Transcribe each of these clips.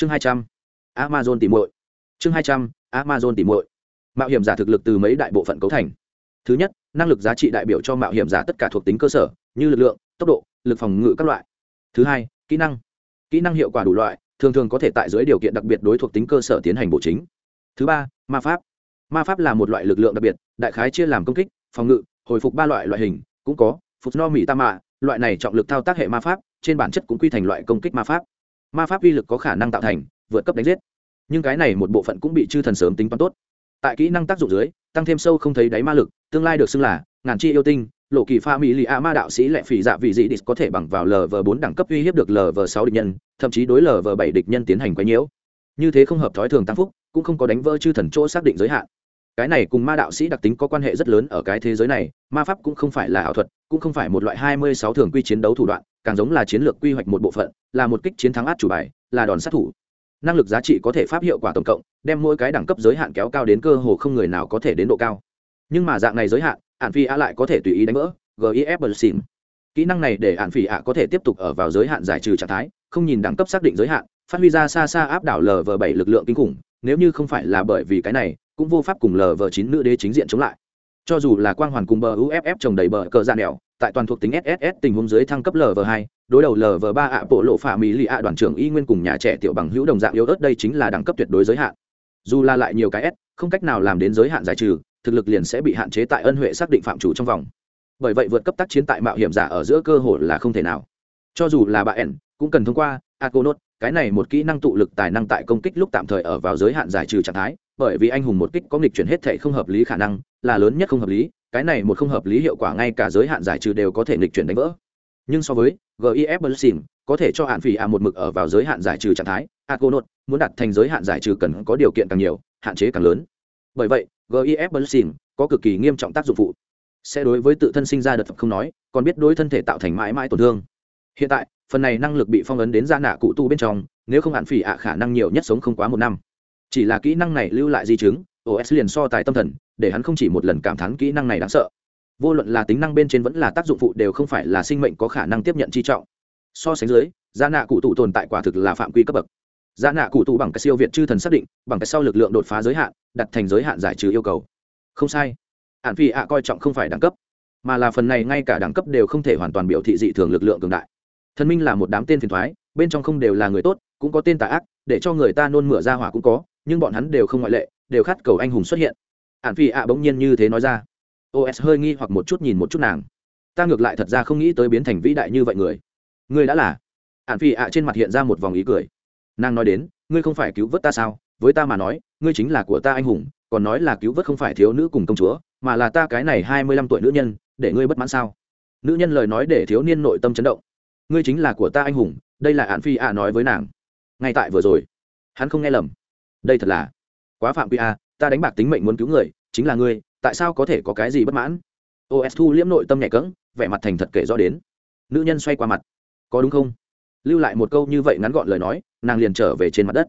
chương hai trăm, amazon tìm muội. Chương hai trăm, amazon tìm muội. Mạo hiểm giả thực lực từ mấy đại bộ phận cấu thành. Thứ nhất, năng lực giá trị đại biểu cho mạo hiểm giả tất cả thuộc tính cơ sở, như lực lượng, tốc độ, lực phòng ngự các loại. Thứ hai, kỹ năng. Kỹ năng hiệu quả đủ loại, thường thường có thể tại dưới điều kiện đặc biệt đối thuộc tính cơ sở tiến hành bổ chính. Thứ ba, ma pháp. Ma pháp là một loại lực lượng đặc biệt, đại khái chia làm công kích, phòng ngự, hồi phục ba loại loại hình, cũng có phục no mỹ tam mạ loại này trọng lực thao tác hệ ma pháp, trên bản chất cũng quy thành loại công kích ma pháp ma pháp uy lực có khả năng tạo thành, vượt cấp đánh giết. Nhưng cái này một bộ phận cũng bị chư thần sớm tính toán tốt. Tại kỹ năng tác dụng dưới, tăng thêm sâu không thấy đáy ma lực, tương lai được xưng là ngàn chi yêu tinh, lộ kỳ pha mỹ lì a ma đạo sĩ lệ phỉ dạ vị dị địch có thể bằng vào lv bốn đẳng cấp uy hiếp được lv sáu địch nhân, thậm chí đối lv bảy địch nhân tiến hành quấy nhiễu. Như thế không hợp thói thường tăng phúc, cũng không có đánh vỡ chư thần chỗ xác định giới hạn. Cái này cùng ma đạo sĩ đặc tính có quan hệ rất lớn ở cái thế giới này, ma pháp cũng không phải là ảo thuật, cũng không phải một loại hai mươi sáu thường quy chiến đấu thủ đoạn càng giống là chiến lược quy hoạch một bộ phận, là một kích chiến thắng át chủ bài, là đòn sát thủ. Năng lực giá trị có thể pháp hiệu quả tổng cộng, đem mỗi cái đẳng cấp giới hạn kéo cao đến cơ hồ không người nào có thể đến độ cao. Nhưng mà dạng này giới hạn ạn phi a lại có thể tùy ý đánh vỡ gif bờ kỹ năng này để ạn phi a có thể tiếp tục ở vào giới hạn giải trừ trạng thái, không nhìn đẳng cấp xác định giới hạn, phát huy ra xa xa áp đảo lv bảy lực lượng kinh khủng, nếu như không phải là bởi vì cái này, cũng vô pháp cùng lv chín nữ đế chính diện chống lại cho dù là quang hoàn cùng bờ uff trồng đầy bờ cờ dạ nẻo, tại toàn thuộc tính sss tình huống dưới thăng cấp lv hai, đối đầu lv ba ạ bộ lộ phả mỹ lì ạ đoàn trưởng y nguyên cùng nhà trẻ tiểu bằng hữu đồng dạng yếu ớt đây chính là đẳng cấp tuyệt đối giới hạn. Dù là lại nhiều cái s, không cách nào làm đến giới hạn giải trừ, thực lực liền sẽ bị hạn chế tại ân huệ xác định phạm chủ trong vòng. Bởi vậy vượt cấp tác chiến tại mạo hiểm giả ở giữa cơ hội là không thể nào. Cho dù là bà ẻn, cũng cần thông qua aconot cái này một kỹ năng tụ lực tài năng tại công kích lúc tạm thời ở vào giới hạn giải trừ trạng thái, bởi vì anh hùng một kích có nghịch chuyển hết thể không hợp lý khả năng là lớn nhất không hợp lý, cái này một không hợp lý hiệu quả ngay cả giới hạn giải trừ đều có thể nghịch chuyển đánh vỡ. Nhưng so với gif blessing có thể cho hạn phỉ a một mực ở vào giới hạn giải trừ trạng thái a cô nốt muốn đặt thành giới hạn giải trừ cần có điều kiện càng nhiều, hạn chế càng lớn. Bởi vậy gif blessing có cực kỳ nghiêm trọng tác dụng phụ. Sẽ đối với tự thân sinh ra đợt không nói, còn biết đối thân thể tạo thành mãi mãi tổn thương. Hiện tại, phần này năng lực bị phong ấn đến gia nạ cụ tu bên trong, nếu không hạn phỉ ạ khả năng nhiều nhất sống không quá một năm. Chỉ là kỹ năng này lưu lại di chứng os liền so tài tâm thần, để hắn không chỉ một lần cảm thán kỹ năng này đáng sợ. Vô luận là tính năng bên trên vẫn là tác dụng phụ đều không phải là sinh mệnh có khả năng tiếp nhận chi trọng. So sánh dưới gia nạ cụ tụ tồn tại quả thực là phạm quy cấp bậc. Gia nạ cụ tụ bằng cái siêu việt chư thần xác định, bằng cái sau lực lượng đột phá giới hạn, đặt thành giới hạn giải trừ yêu cầu. Không sai. Hạn phi ạ coi trọng không phải đẳng cấp, mà là phần này ngay cả đẳng cấp đều không thể hoàn toàn biểu thị dị thường lực lượng cường đại. Thần minh là một đám tên phiền thoái, bên trong không đều là người tốt, cũng có tên tà ác, để cho người ta nôn mửa ra hỏa cũng có nhưng bọn hắn đều không ngoại lệ, đều khát cầu anh hùng xuất hiện. Hạn phi ạ bỗng nhiên như thế nói ra. Os hơi nghi hoặc một chút nhìn một chút nàng. Ta ngược lại thật ra không nghĩ tới biến thành vĩ đại như vậy người. Ngươi đã là. Hạn phi ạ trên mặt hiện ra một vòng ý cười. Nàng nói đến, ngươi không phải cứu vớt ta sao? Với ta mà nói, ngươi chính là của ta anh hùng, còn nói là cứu vớt không phải thiếu nữ cùng công chúa, mà là ta cái này hai mươi lăm tuổi nữ nhân, để ngươi bất mãn sao? Nữ nhân lời nói để thiếu niên nội tâm chấn động. Ngươi chính là của ta anh hùng, đây là hạn phi ạ nói với nàng. Ngay tại vừa rồi, hắn không nghe lầm đây thật là quá phạm quy a, ta đánh bạc tính mệnh muốn cứu người, chính là ngươi, tại sao có thể có cái gì bất mãn? Os thu liễm nội tâm nhẹ cỡng vẻ mặt thành thật kể rõ đến. Nữ nhân xoay qua mặt. Có đúng không? Lưu lại một câu như vậy ngắn gọn lời nói, nàng liền trở về trên mặt đất.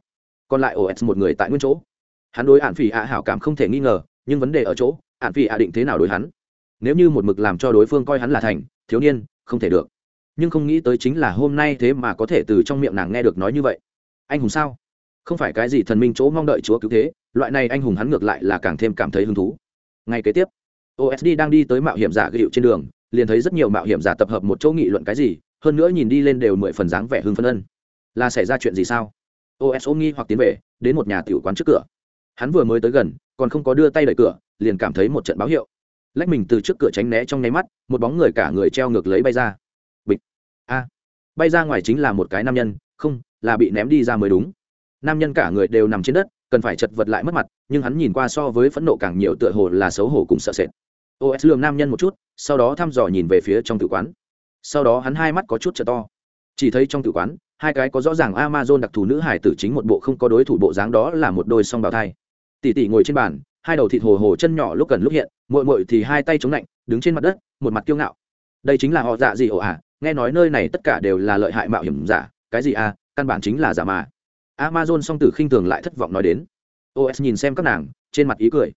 Còn lại os một người tại nguyên chỗ. Hắn đối ạn phỉ ạ hảo cảm không thể nghi ngờ, nhưng vấn đề ở chỗ ạn phỉ ạ định thế nào đối hắn? Nếu như một mực làm cho đối phương coi hắn là thành, thiếu niên, không thể được. Nhưng không nghĩ tới chính là hôm nay thế mà có thể từ trong miệng nàng nghe được nói như vậy. Anh hùng sao? Không phải cái gì thần minh chỗ mong đợi chúa cứu thế, loại này anh hùng hắn ngược lại là càng thêm cảm thấy hứng thú. Ngay kế tiếp osd đang đi tới mạo hiểm giả ghi hiệu trên đường, liền thấy rất nhiều mạo hiểm giả tập hợp một chỗ nghị luận cái gì, hơn nữa nhìn đi lên đều mười phần dáng vẻ hưng phân ân. Là xảy ra chuyện gì sao? Os ôm nghi hoặc tiến về, đến một nhà tiểu quán trước cửa. Hắn vừa mới tới gần, còn không có đưa tay đẩy cửa, liền cảm thấy một trận báo hiệu. Lách mình từ trước cửa tránh né trong nháy mắt, một bóng người cả người treo ngược lấy bay ra. Bịch. A. Bay ra ngoài chính là một cái nam nhân, không, là bị ném đi ra mới đúng nam nhân cả người đều nằm trên đất, cần phải chật vật lại mất mặt, nhưng hắn nhìn qua so với phẫn nộ càng nhiều tựa hồ là xấu hổ cùng sợ sệt. Os lường nam nhân một chút, sau đó thăm dò nhìn về phía trong tử quán. Sau đó hắn hai mắt có chút t to. Chỉ thấy trong tử quán, hai cái có rõ ràng amazon đặc thù nữ hải tử chính một bộ không có đối thủ bộ dáng đó là một đôi song bào thai. Tỷ tỷ ngồi trên bàn, hai đầu thịt hồ hồ chân nhỏ lúc gần lúc hiện mội mội thì hai tay chống lạnh, đứng trên mặt đất, một mặt kiêu ngạo. Đây chính là họ dạ gì ồ ả à? nghe nói nơi này tất cả đều là lợi hại mạo hiểm giả, cái gì à căn bản chính là giả mà amazon song tử khinh thường lại thất vọng nói đến. Os nhìn xem các nàng, trên mặt ý cười.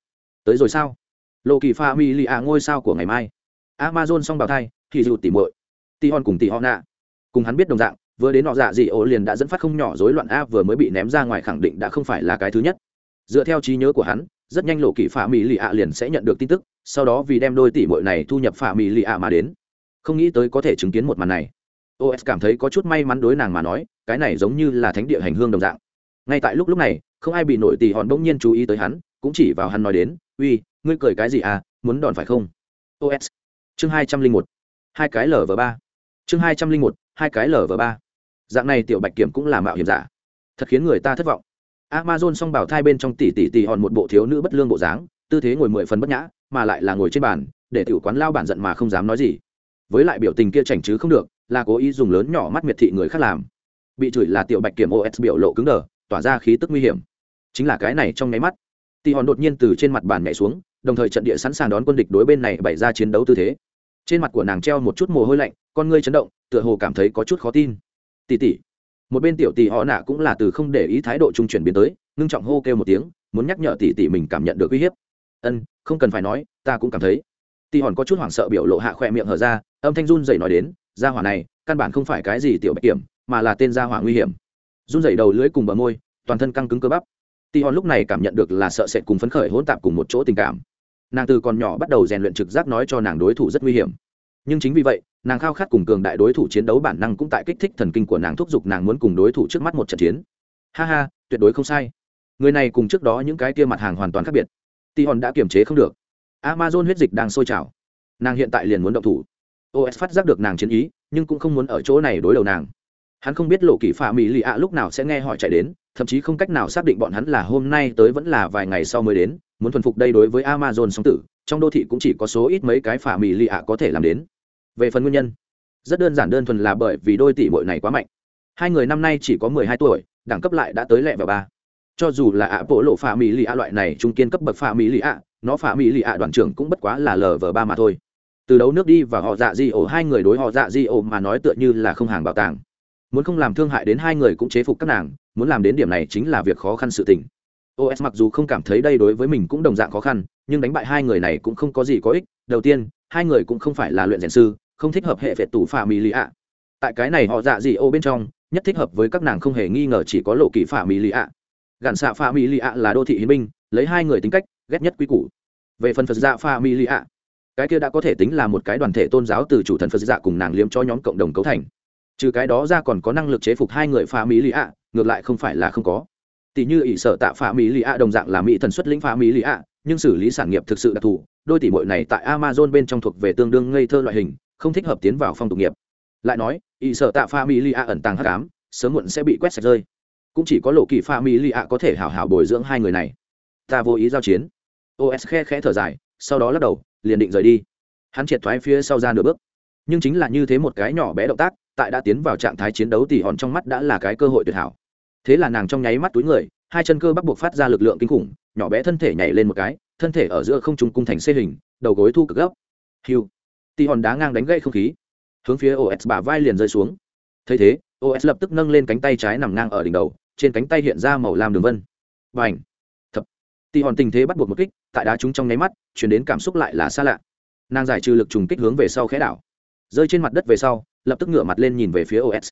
Tới rồi sao? Lộ kỳ pha mi li ngôi sao của ngày mai. Amazon song bào thai, thì dù tỉ muội. Tỉ hòn cùng tỉ họ nạ cùng hắn biết đồng dạng, vừa đến họ dạ dị ổ liền đã dẫn phát không nhỏ rối loạn a vừa mới bị ném ra ngoài khẳng định đã không phải là cái thứ nhất. Dựa theo trí nhớ của hắn, rất nhanh lộ kỳ phả mỹ lì ạ liền sẽ nhận được tin tức, sau đó vì đem đôi tỷ muội này thu nhập phả mỹ lì ạ mà đến. Không nghĩ tới có thể chứng kiến một màn này. Os cảm thấy có chút may mắn đối nàng mà nói cái này giống như là thánh địa hành hương đồng dạng. Ngay tại lúc lúc này, không ai bị nổi tỷ hòn bỗng nhiên chú ý tới hắn, cũng chỉ vào hắn nói đến, uy, ngươi cười cái gì à muốn đòn phải không? Os chương hai trăm linh một. Hai cái l v ba. Chương hai trăm linh một, hai cái l v ba. Dạng này tiểu bạch kiểm cũng là mạo hiểm giả. Thật khiến người ta thất vọng. Amazon song bảo thai bên trong tỷ tỷ tỷ hòn một bộ thiếu nữ bất lương bộ dáng, tư thế ngồi mười phần bất nhã, mà lại là ngồi trên bàn, để tiểu quán lao bản giận mà không dám nói gì. Với lại biểu tình kia chảnh chứ không được, là cố ý dùng lớn nhỏ mắt miệt thị người khác làm bị chửi là tiểu bạch kiểm os biểu lộ cứng đờ, tỏa ra khí tức nguy hiểm. Chính là cái này trong nháy mắt tỷ hòn đột nhiên từ trên mặt bàn nhảy xuống, đồng thời trận địa sẵn sàng đón quân địch đối bên này bày ra chiến đấu tư thế. Trên mặt của nàng treo một chút mồ hôi lạnh, con ngươi chấn động, tựa hồ cảm thấy có chút khó tin. Tỷ tỷ. Một bên tiểu tỷ họ nạ cũng là từ không để ý thái độ trung chuyển biến tới, ngưng trọng hô kêu một tiếng, muốn nhắc nhở tỷ tỷ mình cảm nhận được uy hiếp. Ân, không cần phải nói, ta cũng cảm thấy. Tỷ hòn có chút hoảng sợ biểu lộ hạ khỏe miệng hở ra, âm thanh run dậy nói đến, gia hỏa này, căn bản không phải cái gì tiểu bạch kiểm mà là tên gia hỏa nguy hiểm. Run dậy đầu lưới cùng bờ môi, toàn thân căng cứng cơ bắp. Tỷ hòn lúc này cảm nhận được là sợ sệt cùng phấn khởi hỗn tạp cùng một chỗ tình cảm. Nàng từ còn nhỏ bắt đầu rèn luyện trực giác nói cho nàng đối thủ rất nguy hiểm. Nhưng chính vì vậy, nàng khao khát cùng cường đại đối thủ chiến đấu bản năng cũng tại kích thích thần kinh của nàng thúc giục nàng muốn cùng đối thủ trước mắt một trận chiến. Ha ha, tuyệt đối không sai. Người này cùng trước đó những cái kia mặt hàng hoàn toàn khác biệt. T hòn đã kiềm chế không được. Amazon huyết dịch đang sôi trào. Nàng hiện tại liền muốn động thủ. Os phát giác được nàng chiến ý, nhưng cũng không muốn ở chỗ này đối đầu nàng hắn không biết lộ kỳ phạm mỹ lì ạ lúc nào sẽ nghe hỏi chạy đến, thậm chí không cách nào xác định bọn hắn là hôm nay tới vẫn là vài ngày sau mới đến, muốn thuần phục đây đối với amazon song tử, trong đô thị cũng chỉ có số ít mấy cái phạm mỹ lì ạ có thể làm đến. Về phần nguyên nhân, rất đơn giản đơn thuần là bởi vì đôi tỷ bội này quá mạnh. Hai người năm nay chỉ có mười hai tuổi, đẳng cấp lại đã tới lẹ vào ba. Cho dù là ạ bộ lộ phạm mỹ lì ạ loại này trung kiên cấp bậc phạm mỹ lì ạ, nó phạm mỹ lì ạ đoàn trưởng cũng bất quá là lờ vờ ba mà thôi. Từ đấu nước đi và họ dạ di ổ, hai người đối họ dạ di ổ mà nói tựa như là không hàng bảo tàng muốn không làm thương hại đến hai người cũng chế phục các nàng, muốn làm đến điểm này chính là việc khó khăn sự tình. Os mặc dù không cảm thấy đây đối với mình cũng đồng dạng khó khăn, nhưng đánh bại hai người này cũng không có gì có ích. Đầu tiên, hai người cũng không phải là luyện rèn sư, không thích hợp hệ vệ tủ phà mì lì ạ tại cái này họ dạ gì ô bên trong, nhất thích hợp với các nàng không hề nghi ngờ chỉ có lộ kỳ phà mì lì ạ gạn xạ phà mì lì ạ là đô thị hiến binh, lấy hai người tính cách, ghét nhất quý củ. Về phần phật dạ phà mì lì ạ cái kia đã có thể tính là một cái đoàn thể tôn giáo từ chủ thần phật dạ cùng nàng liếm cho nhóm cộng đồng cấu thành trừ cái đó ra còn có năng lực chế phục hai người phá mỹ lì ạ ngược lại không phải là không có. Tỷ như ỷ sở tạ phá mỹ lì ạ đồng dạng là mỹ thần xuất lĩnh phá mỹ lì ạ nhưng xử lý sản nghiệp thực sự đặc thù, đôi tỷ mội này tại amazon bên trong thuộc về tương đương ngây thơ loại hình, không thích hợp tiến vào phong tục nghiệp. Lại nói, ỷ sở tạ phá mỹ lì ạ ẩn tàng hắc ám, sớm muộn sẽ bị quét sạch rơi. Cũng chỉ có lộ kỳ phá mỹ lì ạ có thể hảo hảo bồi dưỡng hai người này. Ta vô ý giao chiến. Os khe khẽ thở dài, sau đó lắc đầu, liền định rời đi. Hắn triệt thoái phía sau ra nửa bước. Nhưng chính là như thế một cái nhỏ bé động tác tại đã tiến vào trạng thái chiến đấu thì hòn trong mắt đã là cái cơ hội tuyệt hảo. Thế là nàng trong nháy mắt túi người, hai chân cơ bắt buộc phát ra lực lượng kinh khủng, nhỏ bé thân thể nhảy lên một cái, thân thể ở giữa không trung cung thành xê hình, đầu gối thu cực gấp. Hiu. Tỉ hòn đá ngang đánh gãy không khí. Hướng phía os bả vai liền rơi xuống. Thấy thế os lập tức nâng lên cánh tay trái nằm ngang ở đỉnh đầu, trên cánh tay hiện ra màu lam đường vân. Và ảnh thập. Tỉ hòn tình thế bắt buộc một kích, tại đá chúng trong nháy mắt, chuyển đến cảm xúc lại là xa lạ. Nàng giải trừ lực trùng kích hướng về sau khẽ đảo. Rơi trên mặt đất về sau lập tức ngửa mặt lên nhìn về phía os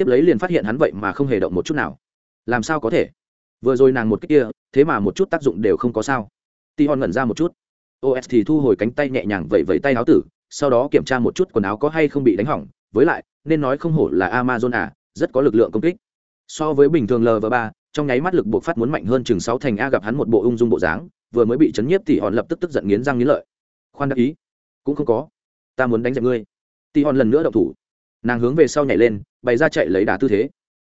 tiếp lấy liền phát hiện hắn vậy mà không hề động một chút nào. Làm sao có thể? Vừa rồi nàng một kích kia, thế mà một chút tác dụng đều không có sao. Ti hòn ngẩn ra một chút. Os thì thu hồi cánh tay nhẹ nhàng vẩy vẩy tay áo tử, sau đó kiểm tra một chút quần áo có hay không bị đánh hỏng. Với lại, nên nói không hổ là amazon à rất có lực lượng công kích. So với bình thường lv ba, trong nháy mắt lực buộc phát muốn mạnh hơn chừng sáu thành a gặp hắn một bộ ung dung bộ dáng, vừa mới bị chấn nhiếp thì hòn lập tức tức giận nghiến răng nghiến lợi. Khoan đắc ý. Cũng không có. Ta muốn đánh dẹp ngươi. Tỉ hòn lần nữa động thủ nàng hướng về sau nhảy lên, bày ra chạy lấy đà tư thế.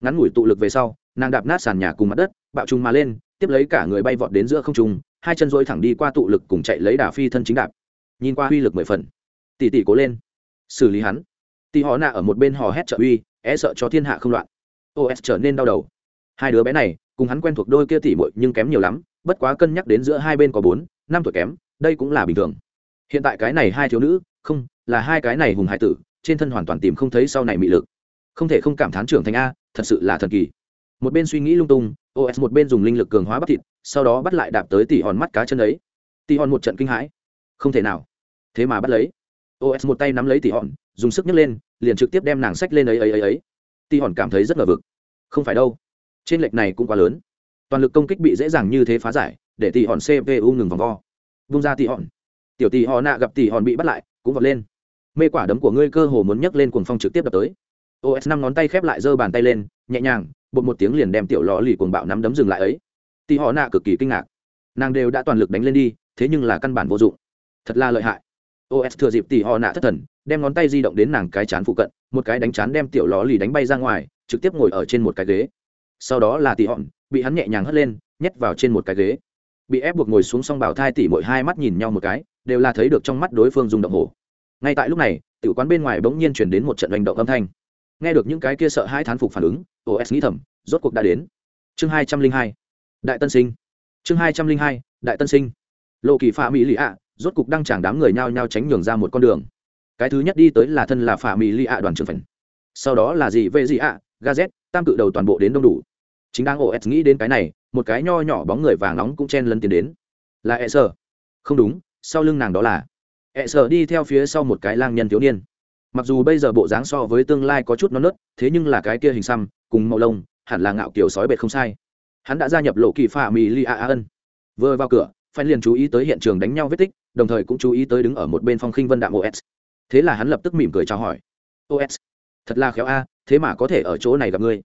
Ngắn ngủi tụ lực về sau, nàng đạp nát sàn nhà cùng mặt đất, bạo trùng mà lên, tiếp lấy cả người bay vọt đến giữa không trung, hai chân dối thẳng đi qua tụ lực cùng chạy lấy đà phi thân chính đạp. Nhìn qua uy lực mười phần. Tỷ tỷ cố lên. Xử lý hắn. Tỷ họ nạ ở một bên hò hét trợ uy é e sợ cho thiên hạ không loạn. Os trở nên đau đầu. Hai đứa bé này, cùng hắn quen thuộc đôi kia tỷ muội nhưng kém nhiều lắm, bất quá cân nhắc đến giữa hai bên có bốn, năm tuổi kém, đây cũng là bình thường. Hiện tại cái này hai thiếu nữ, không, là hai cái này hùng hải tử trên thân hoàn toàn tìm không thấy sau này mị lực. Không thể không cảm thán trưởng thành a, thật sự là thần kỳ. Một bên suy nghĩ lung tung os một bên dùng linh lực cường hóa bắp thịt, sau đó bắt lại đạp tới tỉ hòn mắt cá chân ấy. Tỉ hòn một trận kinh hãi. Không thể nào. Thế mà bắt lấy. Os một tay nắm lấy tỉ hòn, dùng sức nhấc lên, liền trực tiếp đem nàng sách lên ấy ấy ấy ấy. Tỷ hòn cảm thấy rất ngờ vực. Không phải đâu. Trên lệch này cũng quá lớn. Toàn lực công kích bị dễ dàng như thế phá giải, để tỷ hòn cpu ngừng vòng vo. Vung ra tỷ hòn. Tiểu tỷ họ nạ gặp tỷ hòn bị bắt lại, cũng vọt lên mê quả đấm của ngươi cơ hồ muốn nhấc lên cuồng phong trực tiếp đập tới. Os năm ngón tay khép lại giơ bàn tay lên, nhẹ nhàng, bột một tiếng liền đem tiểu lò lì cuồng bạo nắm đấm dừng lại ấy. Tỷ họ nạ cực kỳ kinh ngạc. Nàng đều đã toàn lực đánh lên đi, thế nhưng là căn bản vô dụng. Thật là lợi hại. Os thừa dịp tỷ họ nạ thất thần, đem ngón tay di động đến nàng cái chán phụ cận, một cái đánh chán đem tiểu lò lì đánh bay ra ngoài, trực tiếp ngồi ở trên một cái ghế. Sau đó là tỷ hòn bị hắn nhẹ nhàng hất lên, nhét vào trên một cái ghế. Bị ép buộc ngồi xuống xong bảo thai tỉ mỗi hai mắt nhìn nhau một cái, đều là thấy được trong mắt đối phương dùng động hồ ngay tại lúc này, tiểu quán bên ngoài bỗng nhiên chuyển đến một trận hành động âm thanh. Nghe được những cái kia sợ hai thán phục phản ứng os nghĩ thầm, rốt cuộc đã đến. Chương hai trăm linh hai. Đại tân sinh. Chương hai trăm linh hai, đại tân sinh. Lộ kỳ phạm mỹ lì ạ, rốt cuộc đang chẳng đám người nhao nhao tránh nhường ra một con đường. Cái thứ nhất đi tới là thân là phạm mỹ lì ạ đoàn trưởng phần sau đó là gì về gì ạ gazet tam cự đầu toàn bộ đến đông đủ. Chính đang os nghĩ đến cái này, một cái nho nhỏ bóng người vàng nóng cũng chen lấn tiến đến. Là e sơ không đúng, sau lưng nàng đó là ẹ sơ đi theo phía sau một cái lang nhân thiếu niên. Mặc dù bây giờ bộ dáng so với tương lai có chút non nớt, thế nhưng là cái kia hình xăm, cùng màu lông, hẳn là ngạo kiểu sói bệt không sai. Hắn đã gia nhập lộ kỳ pha mì li a ân. Vừa vào cửa phan liền chú ý tới hiện trường đánh nhau vết tích, đồng thời cũng chú ý tới đứng ở một bên phong khinh vân đạm os thế là hắn lập tức mỉm cười chào hỏi. Os thật là khéo a, thế mà có thể ở chỗ này gặp ngươi.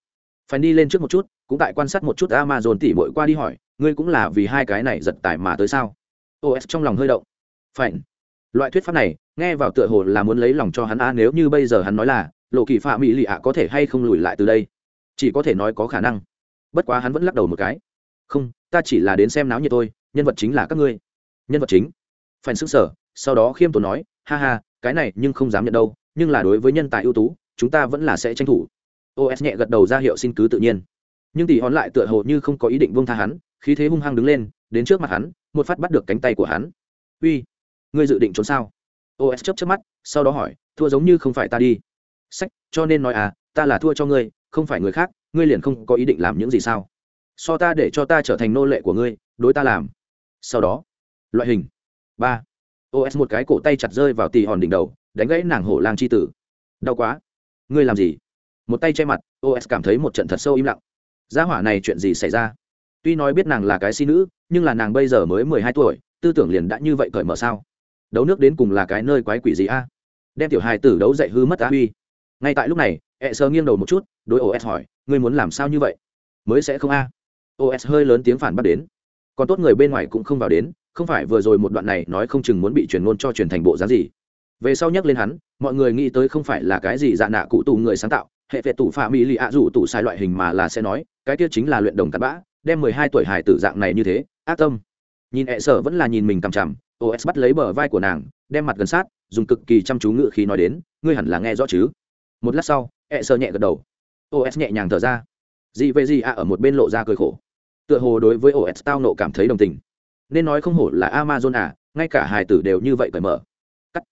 Phanh đi lên trước một chút, cũng tại quan sát một chút amazon tỉ mội qua đi hỏi, ngươi cũng là vì hai cái này giật tài mà tới sao? Os trong lòng hơi động. Phanh loại thuyết pháp này, nghe vào tựa hồ là muốn lấy lòng cho hắn a nếu như bây giờ hắn nói là, lộ kỳ phạm mỹ lì ạ, có thể hay không lùi lại từ đây? Chỉ có thể nói có khả năng. Bất quá hắn vẫn lắc đầu một cái. Không, ta chỉ là đến xem náo nhiệt thôi. nhân vật chính là các ngươi. Nhân vật chính? Phải sức sở, sau đó khiêm tốn nói, ha ha, cái này nhưng không dám nhận đâu, nhưng là đối với nhân tài ưu tú, chúng ta vẫn là sẽ tranh thủ. Os nhẹ gật đầu ra hiệu xin cứ tự nhiên. Nhưng tỷ hòn lại tựa hồ như không có ý định buông tha hắn, khí thế hung hăng đứng lên, đến trước mặt hắn, một phát bắt được cánh tay của hắn. Uy ngươi dự định trốn sao? Os chấp chấp mắt, sau đó hỏi, thua giống như không phải ta đi. Sách, cho nên nói à ta là thua cho ngươi, không phải người khác, ngươi liền không có ý định làm những gì sao? So ta để cho ta trở thành nô lệ của ngươi, đối ta làm. Sau đó, loại hình. Ba. Os một cái cổ tay chặt rơi vào tì hòn đỉnh đầu, đánh gãy nàng hổ lang c h i tử. Đau quá. Ngươi làm gì? Một tay che mặt os cảm thấy một trận thật sâu im lặng. Gia hỏa này chuyện gì xảy ra? Tuy nói biết nàng là cái si nữ, nhưng là nàng bây giờ mới mười hai tuổi, tư tưởng liền đã như vậy cởi mở sao? Đấu nước đến cùng là cái nơi quái quỷ gì a? Đem tiểu hài tử đấu dạy hư mất á huy. Ngay tại lúc này e sơ nghiêng đầu một chút, đối os hỏi, ngươi muốn làm sao như vậy? Mới sẽ không a? Os hơi lớn tiếng phản bác đến. Còn tốt người bên ngoài cũng không vào đến, không phải vừa rồi một đoạn này nói không chừng muốn bị truyền ngôn cho truyền thành bộ giá gì. Về sau nhắc lên hắn, mọi người nghĩ tới không phải là cái gì dạ nạ cụ tù người sáng tạo, hệ vệ tủ phạm mỹ lì ạ rủ tủ sai loại hình mà là sẽ nói, cái kia chính là luyện đồng cặn bã, đem mười hai tuổi hải tử dạng này như thế, ác tâm. Nhìn ẹ sở vẫn là nhìn mình cằm chằm os bắt lấy bờ vai của nàng, đem mặt gần sát, dùng cực kỳ chăm chú ngự khí nói đến, ngươi hẳn là nghe rõ chứ? Một lát sau ẹ sơ nhẹ gật đầu. Os nhẹ nhàng thở ra. Dị về gì ạ ở một bên lộ ra cười khổ. Tựa hồ đối với os tao nộ cảm thấy đồng tình. Nên nói không hổ là amazon à ngay cả hài tử đều như vậy cởi mở. Cắt.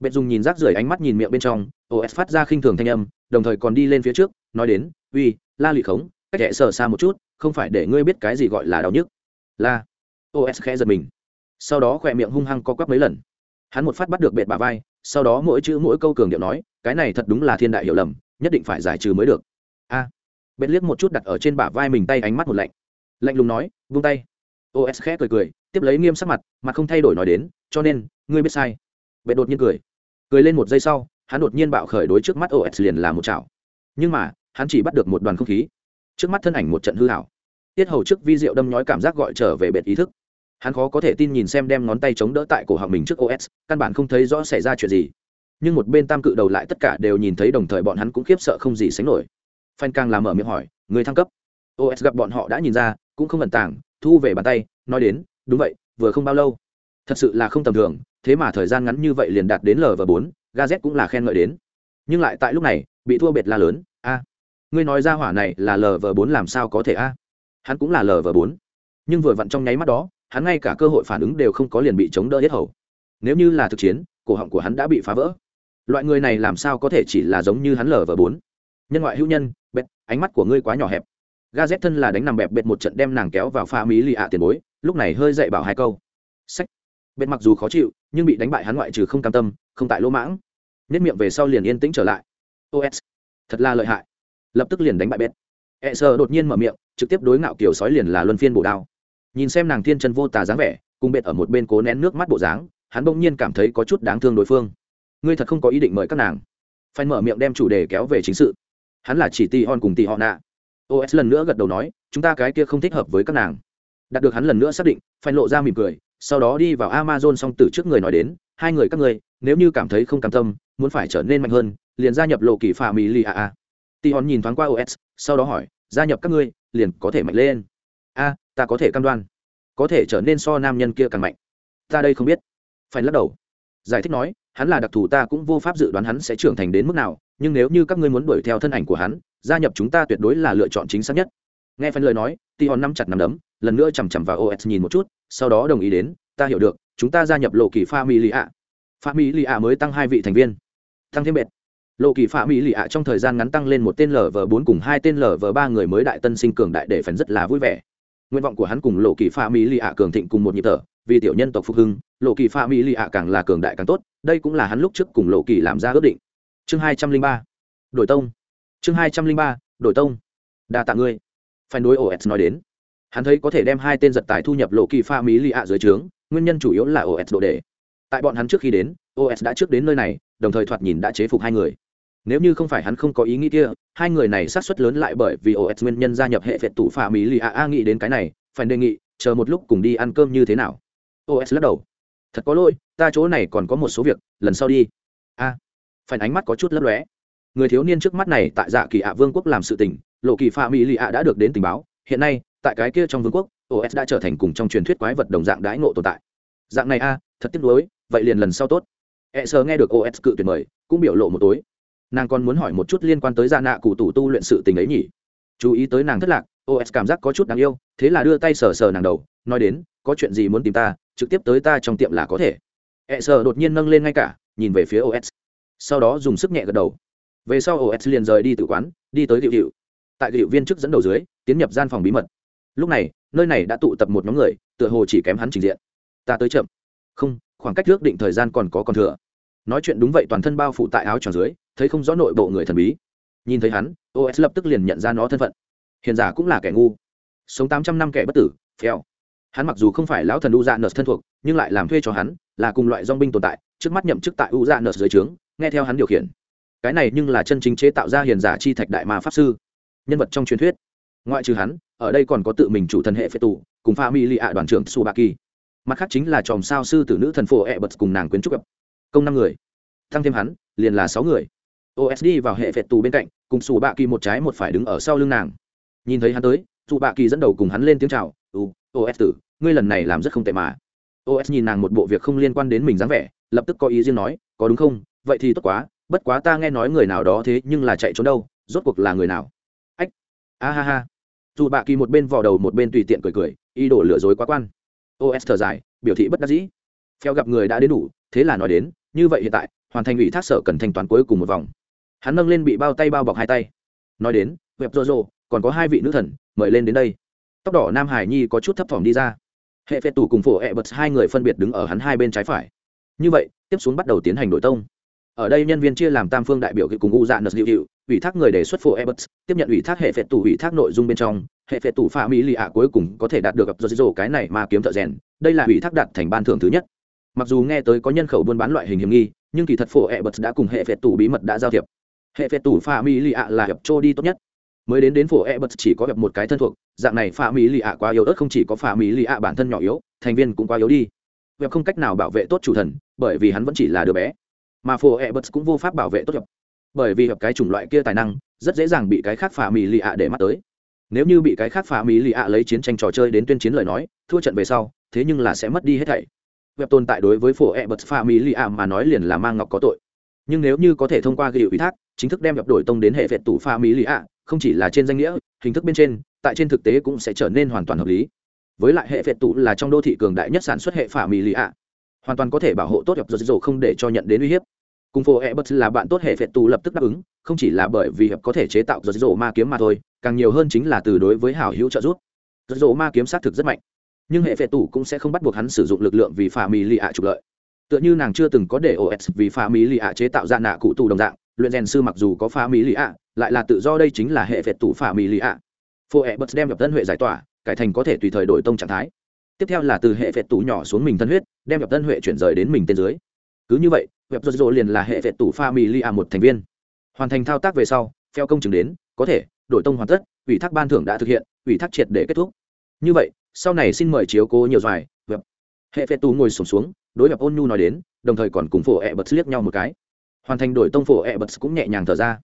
Bệ dùng nhìn rác rưởi ánh mắt nhìn miệng bên trong os phát ra khinh thường thanh âm, đồng thời còn đi lên phía trước, nói đến, uy, la lụy khống, cách nhẹ sờ xa một chút, không phải để ngươi biết cái gì gọi là đau nhức. La. Os khẽ giật mình sau đó khỏe miệng hung hăng co quắp mấy lần. Hắn một phát bắt được bệt bà vai sau đó mỗi chữ mỗi câu cường điệu nói cái này thật đúng là thiên đại hiểu lầm nhất định phải giải trừ mới được. A. À, bệt liếc một chút đặt ở trên bả vai mình tay ánh mắt một lạnh. Lạnh lùng nói vung tay. Os khẽ cười cười tiếp lấy nghiêm sắc mặt mặt không thay đổi nói đến cho nên ngươi biết sai. Bệt đột nhiên cười. Cười lên một giây sau hắn đột nhiên bạo khởi đối trước mắt os liền là một chảo. Nhưng mà hắn chỉ bắt được một đoàn không khí. Trước mắt thân ảnh một trận hư hảo. Tiết hầu trước vi diệu đâm nhói cảm giác gọi trở về bệt ý thức hắn khó có thể tin nhìn xem đem ngón tay chống đỡ tại cổ họng mình trước os căn bản không thấy rõ xảy ra chuyện gì. Nhưng một bên tam cự đầu lại tất cả đều nhìn thấy đồng thời bọn hắn cũng khiếp sợ không gì sánh nổi. Phan càng làm mở miệng hỏi, người thăng cấp? Os gặp bọn họ đã nhìn ra, cũng không ẩn tàng, thu về bàn tay, nói đến, đúng vậy, vừa không bao lâu. Thật sự là không tầm thường, thế mà thời gian ngắn như vậy liền đạt đến lv bốn gaz cũng là khen ngợi đến. Nhưng lại tại lúc này, bị thua biệt la lớn, a, ngươi nói ra hỏa này là lv bốn làm sao có thể a? Hắn cũng là lv bốn. Nhưng vừa vặn trong nháy mắt đó hắn ngay cả cơ hội phản ứng đều không có liền bị chống đỡ hết hầu. Nếu như là thực chiến, cổ họng của hắn đã bị phá vỡ. Loại người này làm sao có thể chỉ là giống như hắn lv bốn? Nhân ngoại hữu nhân, bẹt, ánh mắt của ngươi quá nhỏ hẹp. Ga z thân là đánh nằm bẹp bẹt một trận đem nàng kéo vào pha mỹ lì ạ tiền bối, lúc này hơi dậy bảo hai câu. Sách. Bẹt mặc dù khó chịu, nhưng bị đánh bại hắn ngoại trừ không cam tâm, không tại lỗ mãng. Nhất miệng về sau liền yên tĩnh trở lại. Os thật là lợi hại. Lập tức liền đánh bại bẹt. E sơ đột nhiên mở miệng, trực tiếp đối ngạo kiểu sói liền là luân phiên bổ đao nhìn xem nàng thiên chân vô tà dáng vẻ, cùng bệt ở một bên cố nén nước mắt bộ dáng, hắn bỗng nhiên cảm thấy có chút đáng thương đối phương. Ngươi thật không có ý định mời các nàng. Phải mở miệng đem chủ đề kéo về chính sự. Hắn là chỉ tì hòn cùng tì họ nạ os lần nữa gật đầu nói, chúng ta cái kia không thích hợp với các nàng. Đạt được hắn lần nữa xác định, phải lộ ra mỉm cười, sau đó đi vào amazon xong từ trước người nói đến, hai người các người nếu như cảm thấy không cam tâm, muốn phải trở nên mạnh hơn, liền gia nhập lộ kỳ phà mỹ lì a a tì hòn nhìn thoáng qua os sau đó hỏi, gia nhập các ngươi, liền có thể mạnh lên. A ta có thể cam đoan, có thể trở nên so nam nhân kia càng mạnh. Ta đây không biết. Phải lắc đầu. Giải thích nói, hắn là đặc thù ta cũng vô pháp dự đoán hắn sẽ trưởng thành đến mức nào, nhưng nếu như các ngươi muốn đuổi theo thân ảnh của hắn, gia nhập chúng ta tuyệt đối là lựa chọn chính xác nhất. Nghe phần lời nói, ti hòn nắm chặt nắm đấm, lần nữa chằm chằm vào os nhìn một chút, sau đó đồng ý đến, ta hiểu được, chúng ta gia nhập lộ kỳ pha mỹ lì ạ pha mỹ lì ạ mới tăng hai vị thành viên. Tăng thêm bệt. Lộ kỳ pha mỹ lì ạ trong thời gian ngắn tăng lên một tên lv bốn cùng hai tên lv ba người mới đại tân sinh cường đại để phần rất là vui vẻ nguyện vọng của hắn cùng lộ kỳ pha mỹ lì ạ cường thịnh cùng một nhịp thở, vì tiểu nhân tộc phục hưng, lộ kỳ pha mỹ lì ạ càng là cường đại càng tốt, đây cũng là hắn lúc trước cùng lộ kỳ làm ra ước định. Chương hai trăm linh ba đổi tông. Chương hai trăm linh ba đổi tông. Đa tạ ngươi. Phải đối os nói đến. Hắn thấy có thể đem hai tên giật tài thu nhập lộ kỳ pha mỹ lì ạ dưới trướng, nguyên nhân chủ yếu là os độ đề. Tại bọn hắn trước khi đến os đã trước đến nơi này, đồng thời thoạt nhìn đã chế phục hai người nếu như không phải hắn không có ý nghĩ kia hai người này sát xuất lớn lại bởi vì os nguyên nhân gia nhập hệ vệ tủ phà mỹ lì a a nghĩ đến cái này phải đề nghị chờ một lúc cùng đi ăn cơm như thế nào. Os lắc đầu. Thật có lỗi ta chỗ này còn có một số việc lần sau đi. A. À, phản ánh mắt có chút lấp lóe. Người thiếu niên trước mắt này tại dạ kỳ ạ vương quốc làm sự tình lộ kỳ phà mỹ lì a đã được đến tình báo. Hiện nay tại cái kia trong vương quốc os đã trở thành cùng trong truyền thuyết quái vật đồng dạng đãi ngộ tồn tại. Dạng này a thật tiếc nuối vậy liền lần sau tốt. E sơ nghe được os cự tuyệt mời cũng biểu lộ một tối nàng còn muốn hỏi một chút liên quan tới gia nạ cụ tủ tu luyện sự tình ấy nhỉ? Chú ý tới nàng thất lạc os cảm giác có chút đáng yêu, thế là đưa tay sờ sờ nàng đầu, nói đến, có chuyện gì muốn tìm ta, trực tiếp tới ta trong tiệm là có thể. E sờ đột nhiên nâng lên ngay cả, nhìn về phía os sau đó dùng sức nhẹ gật đầu. Về sau os liền rời đi từ quán, đi tới hiệu hiệu tại hiệu viên chức dẫn đầu dưới, tiến nhập gian phòng bí mật. Lúc này, nơi này đã tụ tập một nhóm người, tựa hồ chỉ kém hắn trình diện. Ta tới chậm. Không, khoảng cách ước định thời gian còn có còn thừa. Nói chuyện đúng vậy toàn thân bao phủ tại áo tròn dưới thấy không rõ nội bộ người thần bí. Nhìn thấy hắn os lập tức liền nhận ra nó thân phận. Hiền giả cũng là kẻ ngu. Sống tám trăm năm kẻ bất tử, phèo. Hắn mặc dù không phải lão thần u dạ nợ thân thuộc, nhưng lại làm thuê cho hắn, là cùng loại dong binh tồn tại, trước mắt nhậm chức tại u dạ nợ dưới trướng, nghe theo hắn điều khiển. Cái này nhưng là chân chính chế tạo ra hiền giả chi thạch đại ma pháp sư. Nhân vật trong truyền thuyết. Ngoại trừ hắn, ở đây còn có tự mình chủ thần hệ phệ tù, cùng pha mi lì ạ đoàn trưởng su ba kỳ mặt khác chính là chòm sao sư tử nữ thần phổ e bật cùng nàng quyến trúc gặp. Công năm người. Tăng thêm hắn, liền là sáu người osd vào hệ phệ tù bên cạnh, cùng su bạ kỳ một trái một phải đứng ở sau lưng nàng. Nhìn thấy hắn tới su bạ kỳ dẫn đầu cùng hắn lên tiếng chào, u os tử, ngươi lần này làm rất không tệ mà. Os nhìn nàng một bộ việc không liên quan đến mình dáng vẻ, lập tức có ý riêng nói, có đúng không? Vậy thì tốt quá, bất quá ta nghe nói người nào đó thế nhưng là chạy trốn đâu, rốt cuộc là người nào? Ách, a ha ha. Dù bạ kỳ một bên vò đầu một bên tùy tiện cười cười, ý đồ lừa dối quá quan. Os thở dài, biểu thị bất đắc dĩ. Phèo gặp người đã đến đủ, thế là nói đến, như vậy hiện tại, hoàn thành ủy thác sở cần thanh toán cuối cùng một vòng hắn nâng lên bị bao tay bao bọc hai tay. Nói đến, web rô rô còn có hai vị nữ thần, mời lên đến đây. Tóc đỏ nam hải nhi có chút thấp thỏm đi ra. Hệ phệ tủ cùng phổ ẹ bật hai người phân biệt đứng ở hắn hai bên trái phải. Như vậy, tiếp xuống bắt đầu tiến hành đổi tông. Ở đây nhân viên chia làm tam phương đại biểu cùng u dạ nợ dịu hiệu, ủy thác người đề xuất phổ e tiếp nhận ủy thác hệ phệ tủ ủy thác nội dung bên trong. Hệ phệ tủ pha mỹ lì ạ cuối cùng có thể đạt được gặp do dô cái này mà kiếm thợ rèn, đây là ủy thác đạt thành ban thưởng thứ nhất. Mặc dù nghe tới có nhân khẩu buôn bán loại hình hiểm nghi, nhưng kỳ thật phổ e đã cùng hệ phệ tủ bí mật đã giao thiệp hệ phệ tủ pha mỹ lì ạ là hiệp trô đi tốt nhất. Mới đến đến phổ e bật chỉ có hiệp một cái thân thuộc, dạng này pha mỹ lì ạ quá yếu ớt không chỉ có pha mỹ lì ạ bản thân nhỏ yếu, thành viên cũng quá yếu đi. Hiệp không cách nào bảo vệ tốt chủ thần, bởi vì hắn vẫn chỉ là đứa bé. Mà phổ e bật cũng vô pháp bảo vệ tốt hiệp, bởi vì hợp cái chủng loại kia tài năng, rất dễ dàng bị cái khác pha mỹ lì ạ để mắt tới. Nếu như bị cái khác pha mỹ lì ạ lấy chiến tranh trò chơi đến tuyên chiến lời nói, thua trận về sau, thế nhưng là sẽ mất đi hết thảy. Web tồn tại đối với phổ e bật pha mỹ lì ạ mà nói liền là mang ngọc có tội. Nhưng nếu như có thể thông qua ghi ủy thác chính thức đem nhập đổi tông đến hệ vẹt tủ pha mỹ lì ạ, không chỉ là trên danh nghĩa, hình thức bên trên, tại trên thực tế cũng sẽ trở nên hoàn toàn hợp lý. Với lại hệ vẹt tủ là trong đô thị cường đại nhất sản xuất hệ phả mỹ lì ạ, hoàn toàn có thể bảo hộ tốt nhập dầu không để cho nhận đến uy hiếp. Cùng phổ e bất là bạn tốt hệ phệ tù lập tức đáp ứng, không chỉ là bởi vì hiệp có thể chế tạo giật rổ ma kiếm mà thôi, càng nhiều hơn chính là từ đối với hảo hữu trợ giúp. Giật rổ ma kiếm xác thực rất mạnh, nhưng hệ phệ tù cũng sẽ không bắt buộc hắn sử dụng lực lượng vì phà mì lì ạ trục lợi. Tựa như nàng chưa từng có để os vì phà mì lì ạ chế tạo ra nạ cụ tù đồng dạng luyện rèn sư mặc dù có pha mỹ lì ạ, lại là tự do đây chính là hệ vẹt tủ pha mỹ lì ạ. Phô e bật đem gặp tân huệ giải tỏa, cải thành có thể tùy thời đổi tông trạng thái. Tiếp theo là từ hệ vẹt tủ nhỏ xuống mình thân huyết, đem gặp tân huệ chuyển rời đến mình tên dưới. Cứ như vậy, web rô liền là hệ vẹt tủ pha mỹ lì ạ một thành viên. Hoàn thành thao tác về sau theo công chứng đến, có thể, đổi tông hoàn tất, ủy thác ban thưởng đã thực hiện, ủy thác triệt để kết thúc. Như vậy, sau này xin mời chiếu cố nhiều doài, web. Hệ phệ tù ngồi sổm xuống, đối gặp ôn nhu nói đến, đồng thời còn cùng phổ ẹ bật liếc nhau một cái hoàn thành đổi tông phổ ẹ bật cũng nhẹ nhàng thở ra.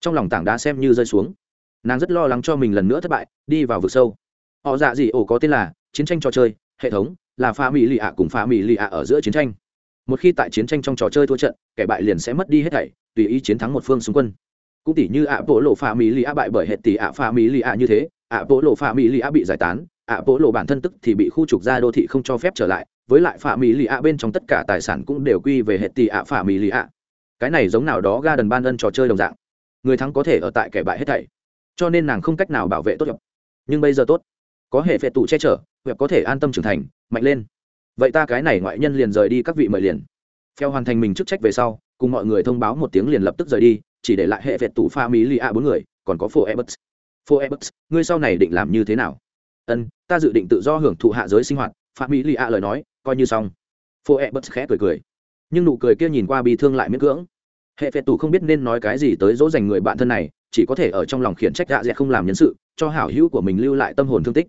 Trong lòng tảng đá xem như rơi xuống. Nàng rất lo lắng cho mình lần nữa thất bại, đi vào vực sâu. Họ dạ gì ổ có tên là chiến tranh trò chơi, hệ thống là pha mỹ lì ạ cùng pha mỹ lì ạ ở giữa chiến tranh. Một khi tại chiến tranh trong trò chơi thua trận, kẻ bại liền sẽ mất đi hết thảy, tùy ý chiến thắng một phương xung quân. Cũng tỷ như ạ bộ lộ pha mỹ lì ạ bại bởi hệ tỷ ạ pha mỹ lì ạ như thế, ạ bộ lộ pha mỹ lì ạ bị giải tán, ạ bộ lộ bản thân tức thì bị khu trục ra đô thị không cho phép trở lại, với lại pha mỹ lì ạ bên trong tất cả tài sản cũng đều quy về hệ tỷ ạ pha mỹ lì ạ cái này giống nào đó ga đần ban ân trò chơi đồng dạng. Người thắng có thể ở tại kẻ bại hết thảy. Cho nên nàng không cách nào bảo vệ tốt hiệp nhưng bây giờ tốt. Có hệ phệ tụ che chở hiệp có thể an tâm trưởng thành, mạnh lên. Vậy ta cái này ngoại nhân liền rời đi các vị mời liền. Theo hoàn thành mình chức trách về sau, cùng mọi người thông báo một tiếng liền lập tức rời đi, chỉ để lại hệ phệ tụ pha mỹ lì a bốn người, còn có phô ebert phô ebert ngươi sau này định làm như thế nào? Ân, ta dự định tự do hưởng thụ hạ giới sinh hoạt, pha mỹ lì a lời nói, coi như xong. Phô ebert khẽ cười cười nhưng nụ cười kia nhìn qua bị thương lại miễn cưỡng. Hệ phệ tù không biết nên nói cái gì tới dỗ dành người bạn thân này, chỉ có thể ở trong lòng khiển trách gạ dẹt không làm nhân sự, cho hảo hữu của mình lưu lại tâm hồn thương tích.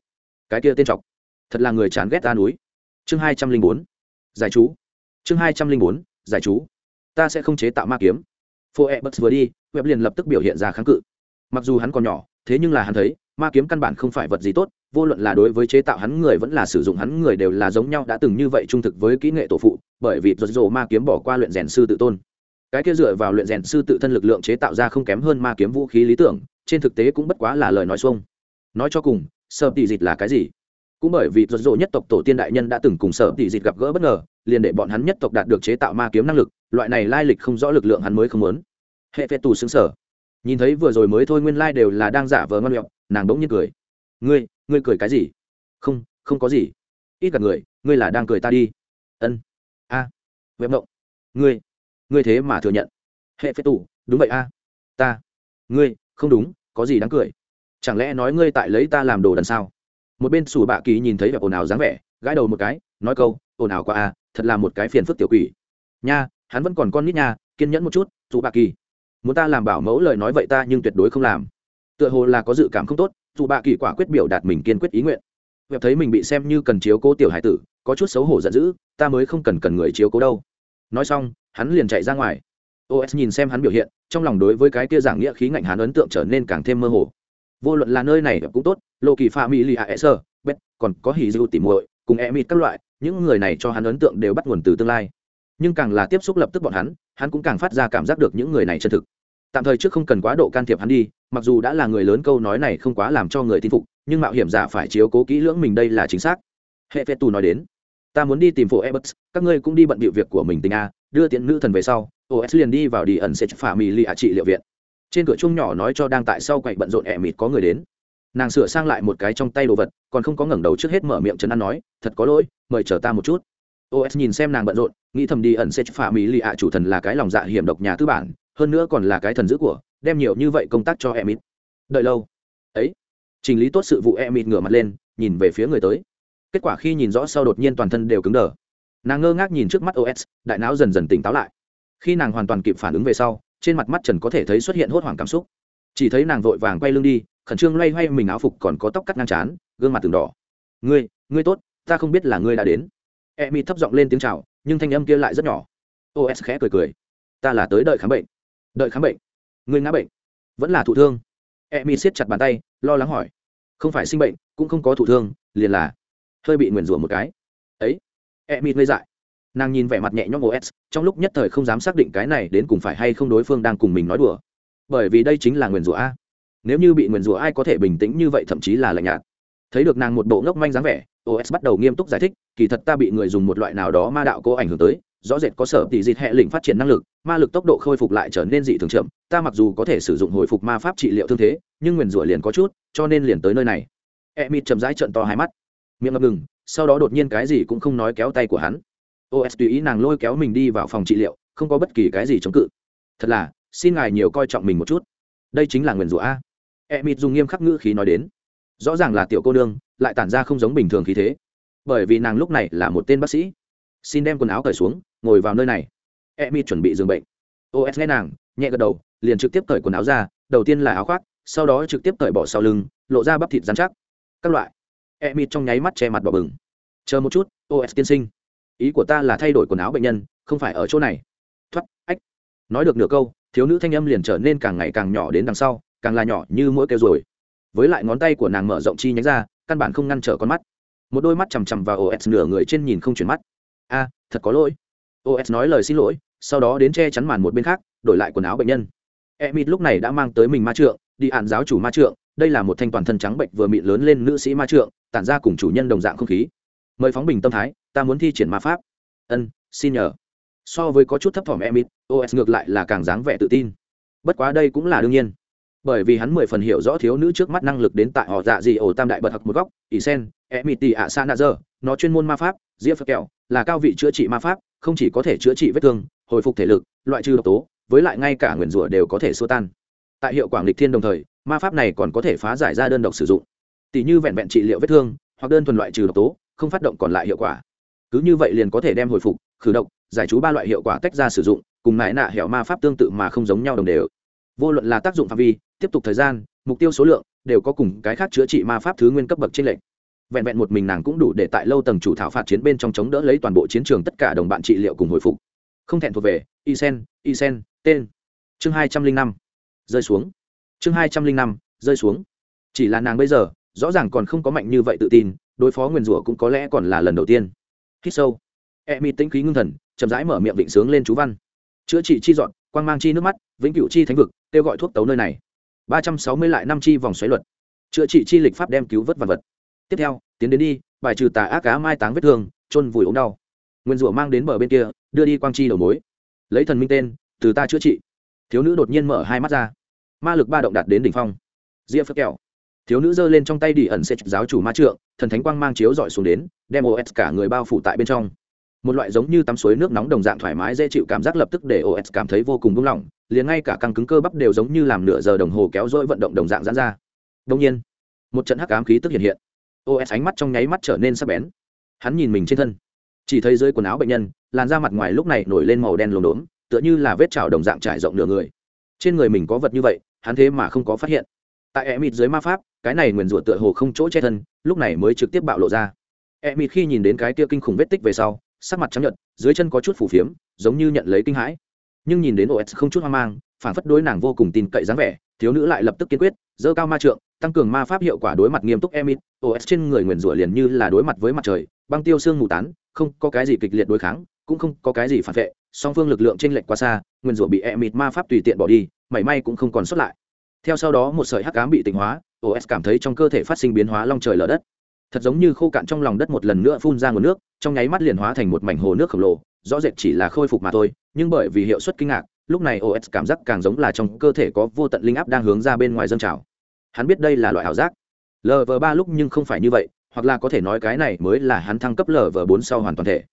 Cái kia tên trọc thật là người chán ghét ta núi. Chương hai trăm linh bốn, giải chú. Chương hai trăm linh bốn, giải chú. Ta sẽ không chế tạo ma kiếm. Phô e bất vừa đi, web liền lập tức biểu hiện ra kháng cự. Mặc dù hắn còn nhỏ, thế nhưng là hắn thấy, ma kiếm căn bản không phải vật gì tốt vô luận là đối với chế tạo hắn người vẫn là sử dụng hắn người đều là giống nhau đã từng như vậy trung thực với kỹ nghệ tổ phụ, bởi vì rột rồ ma kiếm bỏ qua luyện rèn sư tự tôn. Cái kia dựa vào luyện rèn sư tự thân lực lượng chế tạo ra không kém hơn ma kiếm vũ khí lý tưởng, trên thực tế cũng bất quá là lời nói xuông. Nói cho cùng sợ tỷ dịch là cái gì? Cũng bởi vì rột nhất tộc tổ tiên đại nhân đã từng cùng sợ tỷ dịch gặp gỡ bất ngờ, liền để bọn hắn nhất tộc đạt được chế tạo ma kiếm năng lực, loại này lai lịch không rõ lực lượng hắn mới không muốn. Hệ phệ tù xứng sở nhìn thấy vừa rồi mới thôi nguyên lai đều là đang giả vờ ngon miệng, nàng bỗng nhiên cười. Ngươi ngươi cười cái gì? Không không có gì. Ít gặp người, ngươi là đang cười ta đi. Ân. A. À. vẹp ngươi ngươi thế mà thừa nhận. Hệ phế tủ đúng vậy a. Ta. Ngươi, không đúng, có gì đáng cười? Chẳng lẽ nói ngươi tại lấy ta làm đồ đần sao? Một bên sủ bạ kỳ nhìn thấy vẻ ồn ào dáng vẻ, gãi đầu một cái, nói câu, ồn ào qua a, thật là một cái phiền phức tiểu quỷ. Nha, hắn vẫn còn con nít nha, kiên nhẫn một chút, sủ bạ kỳ. Muốn ta làm bảo mẫu lời nói vậy ta nhưng tuyệt đối không làm tựa hồ là có dự cảm không tốt, dù bạ kỳ quả quyết biểu đạt mình kiên quyết ý nguyện. Web thấy mình bị xem như cần chiếu cố tiểu hải tử, có chút xấu hổ giận dữ, ta mới không cần cần người chiếu cố đâu. Nói xong, hắn liền chạy ra ngoài. Os nhìn xem hắn biểu hiện, trong lòng đối với cái kia giảng nghĩa khí ngạnh hắn ấn tượng trở nên càng thêm mơ hồ. Vô luận là nơi này cũng tốt, lô kỳ pha mỹ lì a sơ bet còn có hỉ dư tỉ muội, cùng e mịt các loại, những người này cho hắn ấn tượng đều bắt nguồn từ tương lai. Nhưng càng là tiếp xúc lập tức bọn hắn hắn cũng càng phát ra cảm giác được những người này chân thực tạm thời trước không cần quá độ can thiệp hắn đi, mặc dù đã là người lớn câu nói này không quá làm cho người tin phục, nhưng mạo hiểm giả phải chiếu cố kỹ lưỡng mình đây là chính xác. Hệ phép tù nói đến, ta muốn đi tìm phố ebert các ngươi cũng đi bận bịu việc của mình tình a, đưa tiện nữ thần về sau os liền đi vào đi ẩn sẽ phả mì lì ạ trị liệu viện. Trên cửa chung nhỏ nói cho đang tại sau quậy bận rộn ẹ mịt có người đến. Nàng sửa sang lại một cái trong tay đồ vật, còn không có ngẩng đầu trước hết mở miệng trấn an nói, thật có lỗi, mời chờ ta một chút. Os nhìn xem nàng bận rộn, nghĩ thầm đi ẩn sẽ phả mỹ lì ạ chủ thần là cái lòng dạ hiểm độc nhà tư bản hơn nữa còn là cái thần dữ của, đem nhiều như vậy công tác cho emit. Đợi lâu. Ấy. Trình lý tốt sự vụ emit ngửa mặt lên, nhìn về phía người tới. Kết quả khi nhìn rõ sau đột nhiên toàn thân đều cứng đờ. Nàng ngơ ngác nhìn trước mắt os đại não dần dần tỉnh táo lại. Khi nàng hoàn toàn kịp phản ứng về sau, trên mặt mắt trần có thể thấy xuất hiện hốt hoảng cảm xúc. Chỉ thấy nàng vội vàng quay lưng đi, khẩn trương loay hoay mình áo phục còn có tóc cắt ngang chán gương mặt từng đỏ. Ngươi ngươi tốt, ta không biết là ngươi đã đến. E mi thấp giọng lên tiếng chào, nhưng thanh âm kia lại rất nhỏ. Os khẽ cười cười. Ta là tới đợi khám bệnh đợi khám bệnh. Người ngã bệnh, vẫn là thụ thương. E mi siết chặt bàn tay, lo lắng hỏi. Không phải sinh bệnh, cũng không có thụ thương, liền là hơi bị nguyền rủa một cái. Ấy e mi ngây dại. Nàng nhìn vẻ mặt nhẹ nhõm os trong lúc nhất thời không dám xác định cái này đến cùng phải hay không đối phương đang cùng mình nói đùa. Bởi vì đây chính là nguyền rủa a. Nếu như bị nguyền rủa ai có thể bình tĩnh như vậy thậm chí là lạnh nhạt thấy được nàng một bộ ngốc manh dáng vẻ os bắt đầu nghiêm túc giải thích, kỳ thật ta bị người dùng một loại nào đó ma đạo cố ảnh hưởng tới, rõ rệt có sở tỷ dịt hệ lĩnh phát triển năng lực, ma lực tốc độ khôi phục lại trở nên dị thường chậm, ta mặc dù có thể sử dụng hồi phục ma pháp trị liệu thương thế, nhưng nguyền rủa liền có chút, cho nên liền tới nơi này. E mịt chậm rãi trận to hai mắt. Miệng ngập ngừng, sau đó đột nhiên cái gì cũng không nói kéo tay của hắn. Os tùy ý nàng lôi kéo mình đi vào phòng trị liệu, không có bất kỳ cái gì chống cự. Thật là, xin ngài nhiều coi trọng mình một chút. Đây chính là nguyền rủa a. E mịt dùng nghiêm khắc ngữ khí nói đến rõ ràng là tiểu cô nương, lại tản ra không giống bình thường khí thế. Bởi vì nàng lúc này là một tên bác sĩ. Xin đem quần áo cởi xuống, ngồi vào nơi này. E chuẩn bị giường bệnh. Os nghe nàng, nhẹ gật đầu, liền trực tiếp cởi quần áo ra, đầu tiên là áo khoác, sau đó trực tiếp cởi bỏ sau lưng, lộ ra bắp thịt dán chắc. Các loại. E trong nháy mắt che mặt bỏ bừng. Chờ một chút os tiên sinh. Ý của ta là thay đổi quần áo bệnh nhân, không phải ở chỗ này. Thoát, ách. Nói được nửa câu, thiếu nữ thanh âm liền trở nên càng ngày càng nhỏ đến đằng sau, càng là nhỏ như mỗi kêu rồi với lại ngón tay của nàng mở rộng chi nhánh ra, căn bản không ngăn trở con mắt. Một đôi mắt chằm chằm vào os nửa người trên nhìn không chuyển mắt. A, thật có lỗi. Os nói lời xin lỗi, sau đó đến che chắn màn một bên khác, đổi lại quần áo bệnh nhân. Emit lúc này đã mang tới mình ma trượng, đi ạn giáo chủ ma trượng, đây là một thanh toàn thân trắng bệnh vừa mịn lớn lên nữ sĩ ma trượng, tản ra cùng chủ nhân đồng dạng không khí. Mời phóng bình tâm thái, ta muốn thi triển ma pháp. Ân, xin nhờ. So với có chút thấp thỏm emit os ngược lại là càng dáng vẻ tự tin. Bất quá đây cũng là đương nhiên bởi vì hắn mười phần hiểu rõ thiếu nữ trước mắt năng lực đến tại họ dạ gì ổ tam đại bật hặc một góc, ỷ sen emiti ạ sa nazer nó chuyên môn ma pháp diệp phật kẹo, là cao vị chữa trị ma pháp, không chỉ có thể chữa trị vết thương, hồi phục thể lực, loại trừ độc tố, với lại ngay cả nguyền rủa đều có thể xua tan. Tại hiệu quả lịch thiên đồng thời, ma pháp này còn có thể phá giải ra đơn độc sử dụng. Tỷ như vẹn vẹn trị liệu vết thương, hoặc đơn thuần loại trừ độc tố, không phát động còn lại hiệu quả. Cứ như vậy liền có thể đem hồi phục, khử độc, giải chú ba loại hiệu quả tách ra sử dụng, cùng mãi nạ hẻo ma pháp tương tự mà không giống nhau đồng đều. Vô luận là tác dụng phạm vi tiếp tục thời gian, mục tiêu số lượng đều có cùng cái khác chữa trị ma pháp thứ nguyên cấp bậc trên lệnh vẹn vẹn một mình nàng cũng đủ để tại lâu tầng chủ thảo phạt chiến bên trong chống đỡ lấy toàn bộ chiến trường tất cả đồng bạn trị liệu cùng hồi phục. Không thẹn thuộc về, isen isen, tên. Chương hai trăm linh năm. Rơi xuống. Chương hai trăm linh năm, rơi xuống. Chỉ là nàng bây giờ, rõ ràng còn không có mạnh như vậy tự tin, đối phó nguyền rủa cũng có lẽ còn là lần đầu tiên. Hít sâu. E mi tĩnh khí ngưng thần, chậm rãi mở miệng vịnh sướng lên chú văn. Chữa trị chi dọn, quang mang chi nước mắt, vĩnh cửu chi thánh vực, kêu gọi thuốc tấu nơi này ba trăm sáu mươi lại năm chi vòng xoáy luật. Chữa trị chi lịch pháp đem cứu vớt vật vật. Tiếp theo, tiến đến đi, bài trừ tà ác cá mai táng vết thương, chôn vùi ống đau. Nguyên rủa mang đến bờ bên kia, đưa đi quang chi đầu mối. Lấy thần minh tên, từ ta chữa trị. Thiếu nữ đột nhiên mở hai mắt ra. Ma lực ba động đạt đến đỉnh phong. Diệp phất kẹo. Thiếu nữ giơ lên trong tay đi ẩn sẽ giáo chủ ma trượng, thần thánh quang mang chiếu dọi xuống đến, đem os cả người bao phủ tại bên trong. Một loại giống như tắm suối nước nóng đồng dạng thoải mái, dễ chịu cảm giác lập tức để os cảm thấy vô cùng buông lỏng liền ngay cả căng cứng cơ bắp đều giống như làm nửa giờ đồng hồ kéo dỗi vận động đồng dạng giãn ra. Đông nhiên, một trận hắc ám khí tức hiện hiện. Os ánh mắt trong nháy mắt trở nên sắc bén. Hắn nhìn mình trên thân. Chỉ thấy dưới quần áo bệnh nhân, làn da mặt ngoài lúc này nổi lên màu đen lồn đốm, tựa như là vết trào đồng dạng trải rộng nửa người. Trên người mình có vật như vậy, hắn thế mà không có phát hiện. Tại e mịt dưới ma pháp, cái này nguyền rủa tựa hồ không chỗ che thân, lúc này mới trực tiếp bạo lộ ra. E mịt khi nhìn đến cái kia kinh khủng vết tích về sau, sắc mặt trắng nhận dưới chân có chút phủ phiếm, giống như nhận lấy kinh hãi nhưng nhìn đến os không chút hoang mang phản phất đối nàng vô cùng tin cậy dáng vẻ, thiếu nữ lại lập tức kiên quyết dơ cao ma trượng, tăng cường ma pháp hiệu quả đối mặt nghiêm túc emit. Os trên người nguyền rủa liền như là đối mặt với mặt trời, băng tiêu xương mù tán, không có cái gì kịch liệt đối kháng, cũng không có cái gì phản vệ, song phương lực lượng t r ê n lệch quá xa, nguyền rủa bị emit ma pháp tùy tiện bỏ đi, mảy may cũng không còn xuất lại. Theo sau đó một sợi hắc cám bị tịnh hóa os cảm thấy trong cơ thể phát sinh biến hóa long trời lở đất thật giống như khô cạn trong lòng đất một lần nữa phun ra nguồn nước, trong nháy mắt liền hóa thành một mảnh hồ nước khổng lồ, rõ rệt chỉ là khôi phục mà thôi, nhưng bởi vì hiệu suất kinh ngạc, lúc này os cảm giác càng giống là trong cơ thể có vô tận linh áp đang hướng ra bên ngoài dân trào. Hắn biết đây là loại ảo giác. Lv ba lúc nhưng không phải như vậy, hoặc là có thể nói cái này mới là hắn thăng cấp lv bốn sau hoàn toàn thể.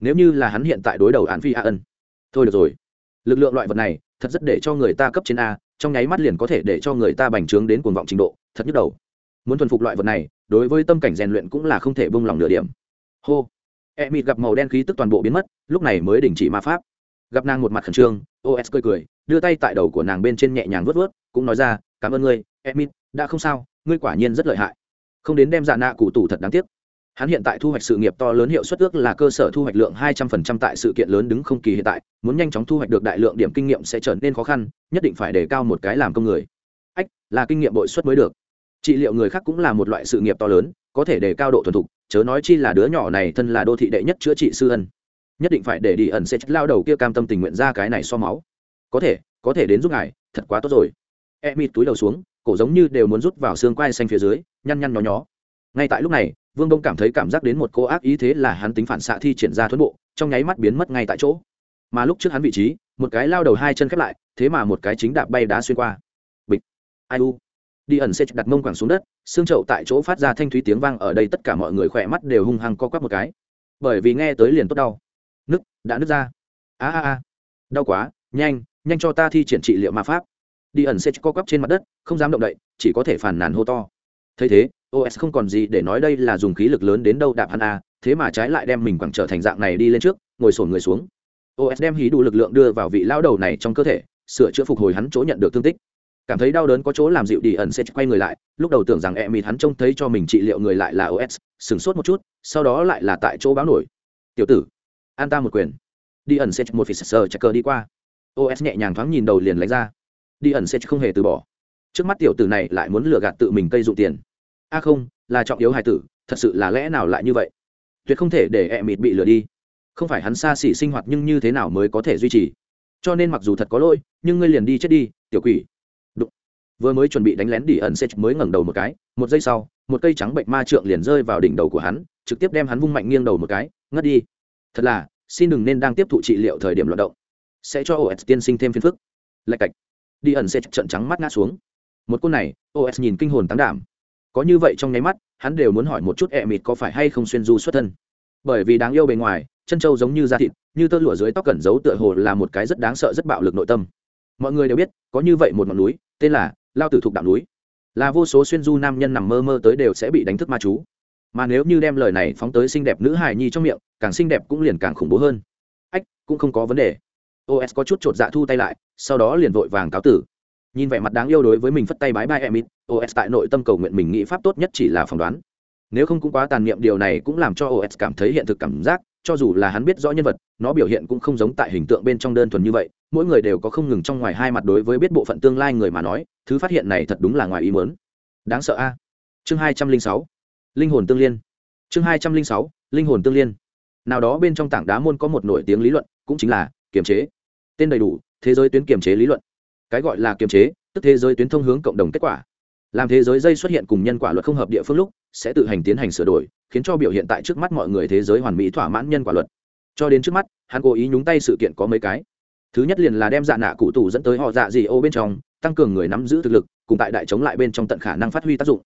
Nếu như là hắn hiện tại đối đầu án phi a ân. Thôi được rồi. Lực lượng loại vật này, thật rất để cho người ta cấp trên a, trong nháy mắt liền có thể để cho người ta bành trướng đến cuồng vọng trình độ, thật nhức đầu muốn thuần phục loại vật này, đối với tâm cảnh rèn luyện cũng là không thể bông lòng nửa điểm. Hô. E mịt gặp màu đen khí tức toàn bộ biến mất, lúc này mới đình chỉ ma pháp. Gặp nàng một mặt khẩn trương os cười cười, đưa tay tại đầu của nàng bên trên nhẹ nhàng vớt vớt cũng nói ra, cảm ơn ngươi e mịt đã không sao, ngươi quả nhiên rất lợi hại. Không đến đem dạ nạ cụ tủ thật đáng tiếc. Hắn hiện tại thu hoạch sự nghiệp to lớn hiệu suất ước là cơ sở thu hoạch lượng hai trăm phần trăm tại sự kiện lớn đứng không kỳ hiện tại, muốn nhanh chóng thu hoạch được đại lượng điểm kinh nghiệm sẽ trở nên khó khăn, nhất định phải đề cao một cái làm công người. Ách, là kinh nghiệm bội suất mới được trị liệu người khác cũng là một loại sự nghiệp to lớn, có thể để cao độ thuần thục, chớ nói chi là đứa nhỏ này thân là đô thị đệ nhất chữa trị sư ân. Nhất định phải để đi ẩn sẽ lao đầu kia cam tâm tình nguyện ra cái này so máu. Có thể có thể đến giúp ngài, thật quá tốt rồi. E mịt túi đầu xuống, cổ giống như đều muốn rút vào xương quai xanh phía dưới, nhăn nhăn nhó nhó. Ngay tại lúc này, vương đông cảm thấy cảm giác đến một cô ác ý thế là hắn tính phản xạ thi triển ra thuẫn bộ, trong nháy mắt biến mất ngay tại chỗ. Mà lúc trước hắn vị trí, một cái lao đầu hai chân khép lại, thế mà một cái chính đạp bay đá xuyên qua. Bịch. Ai u đi ẩn sẽ đặt mông quẳng xuống đất, xương trậu tại chỗ phát ra thanh thúy tiếng vang ở đây tất cả mọi người khỏe mắt đều hung hăng co quắp một cái. Bởi vì nghe tới liền tốt đau. Nứt, đã nứt ra. A a a. Đau quá, nhanh nhanh cho ta thi triển trị liệu ma pháp. Đi ẩn sẽ co quắp trên mặt đất, không dám động đậy, chỉ có thể phản nàn hô to. Thấy thế os không còn gì để nói đây là dùng khí lực lớn đến đâu đạp hắn a, thế mà trái lại đem mình quẳng trở thành dạng này đi lên trước, ngồi sổn người xuống. Os đem hí đủ lực lượng đưa vào vị lao đầu này trong cơ thể, sửa chữa phục hồi hắn chỗ nhận được thương tích cảm thấy đau đớn có chỗ làm dịu đi ẩn sẽ quay người lại, lúc đầu tưởng rằng e mịt hắn trông thấy cho mình trị liệu người lại là os sửng sốt một chút, sau đó lại là tại chỗ báo nổi. Tiểu tử, an ta một quyền. Đi ẩn sẽ một phỉ sờ chắc cờ đi qua. Os nhẹ nhàng thoáng nhìn đầu liền lánh ra. Đi ẩn sẽ không hề từ bỏ. Trước mắt tiểu tử này lại muốn lừa gạt tự mình cây dụng tiền. A không, là trọng yếu hài tử, thật sự là lẽ nào lại như vậy? Tuyệt không thể để e mịt bị lừa đi. Không phải hắn xa xỉ sinh hoạt nhưng như thế nào mới có thể duy trì? Cho nên mặc dù thật có lỗi, nhưng ngươi liền đi chết đi, tiểu quỷ vừa mới chuẩn bị đánh lén đi ẩn sệt mới ngẩng đầu một cái, một giây sau, một cây trắng bệnh ma trượng liền rơi vào đỉnh đầu của hắn, trực tiếp đem hắn vung mạnh nghiêng đầu một cái, ngất đi. Thật là, xin đừng nên đang tiếp thụ trị liệu thời điểm loạt động. Sẽ cho os tiên sinh thêm phiền phức. Lạch cạch. Đi ẩn sệt trận trắng mắt ngã xuống. Một côn này os nhìn kinh hồn tán đảm. Có như vậy trong nháy mắt, hắn đều muốn hỏi một chút ẹ mịt có phải hay không xuyên du xuất thân. Bởi vì đáng yêu bề ngoài, chân trâu giống như da thịt, như tơ lụa dưới tóc cẩn giấu tựa hồ là một cái rất đáng sợ rất bạo lực nội tâm. Mọi người đều biết, có như vậy một ngọn núi, tên là lao tử thuộc đạo núi. Là vô số xuyên du nam nhân nằm mơ mơ tới đều sẽ bị đánh thức ma chú. Mà nếu như đem lời này phóng tới xinh đẹp nữ hài nhi trong miệng, càng xinh đẹp cũng liền càng khủng bố hơn. Ách, cũng không có vấn đề. Os có chút chột dạ thu tay lại, sau đó liền vội vàng cáo tử. Nhìn vẻ mặt đáng yêu đối với mình phất tay bái bai emit os tại nội tâm cầu nguyện mình nghĩ pháp tốt nhất chỉ là phỏng đoán. Nếu không cũng quá tàn niệm điều này cũng làm cho os cảm thấy hiện thực cảm giác, cho dù là hắn biết rõ nhân vật, nó biểu hiện cũng không giống tại hình tượng bên trong đơn thuần như vậy mỗi người đều có không ngừng trong ngoài hai mặt đối với biết bộ phận tương lai người mà nói, thứ phát hiện này thật đúng là ngoài ý mớn đáng sợ a. Chương hai trăm linh sáu. Linh hồn tương liên. Chương hai trăm linh sáu, linh hồn tương liên. Nào đó bên trong tảng đá môn có một nổi tiếng lý luận, cũng chính là kiềm chế. Tên đầy đủ, thế giới tuyến kiềm chế lý luận. Cái gọi là kiềm chế, tức thế giới tuyến thông hướng cộng đồng kết quả. Làm thế giới dây xuất hiện cùng nhân quả luật không hợp địa phương lúc, sẽ tự hành tiến hành sửa đổi, khiến cho biểu hiện tại trước mắt mọi người thế giới hoàn mỹ thỏa mãn nhân quả luật. Cho đến trước mắt, hắn cố ý nhúng tay sự kiện có mấy cái thứ nhất liền là đem dạ nạ cụ tù dẫn tới họ dạ gì ô bên trong, tăng cường người nắm giữ thực lực, cùng tại đại chống lại bên trong tận khả năng phát huy tác dụng.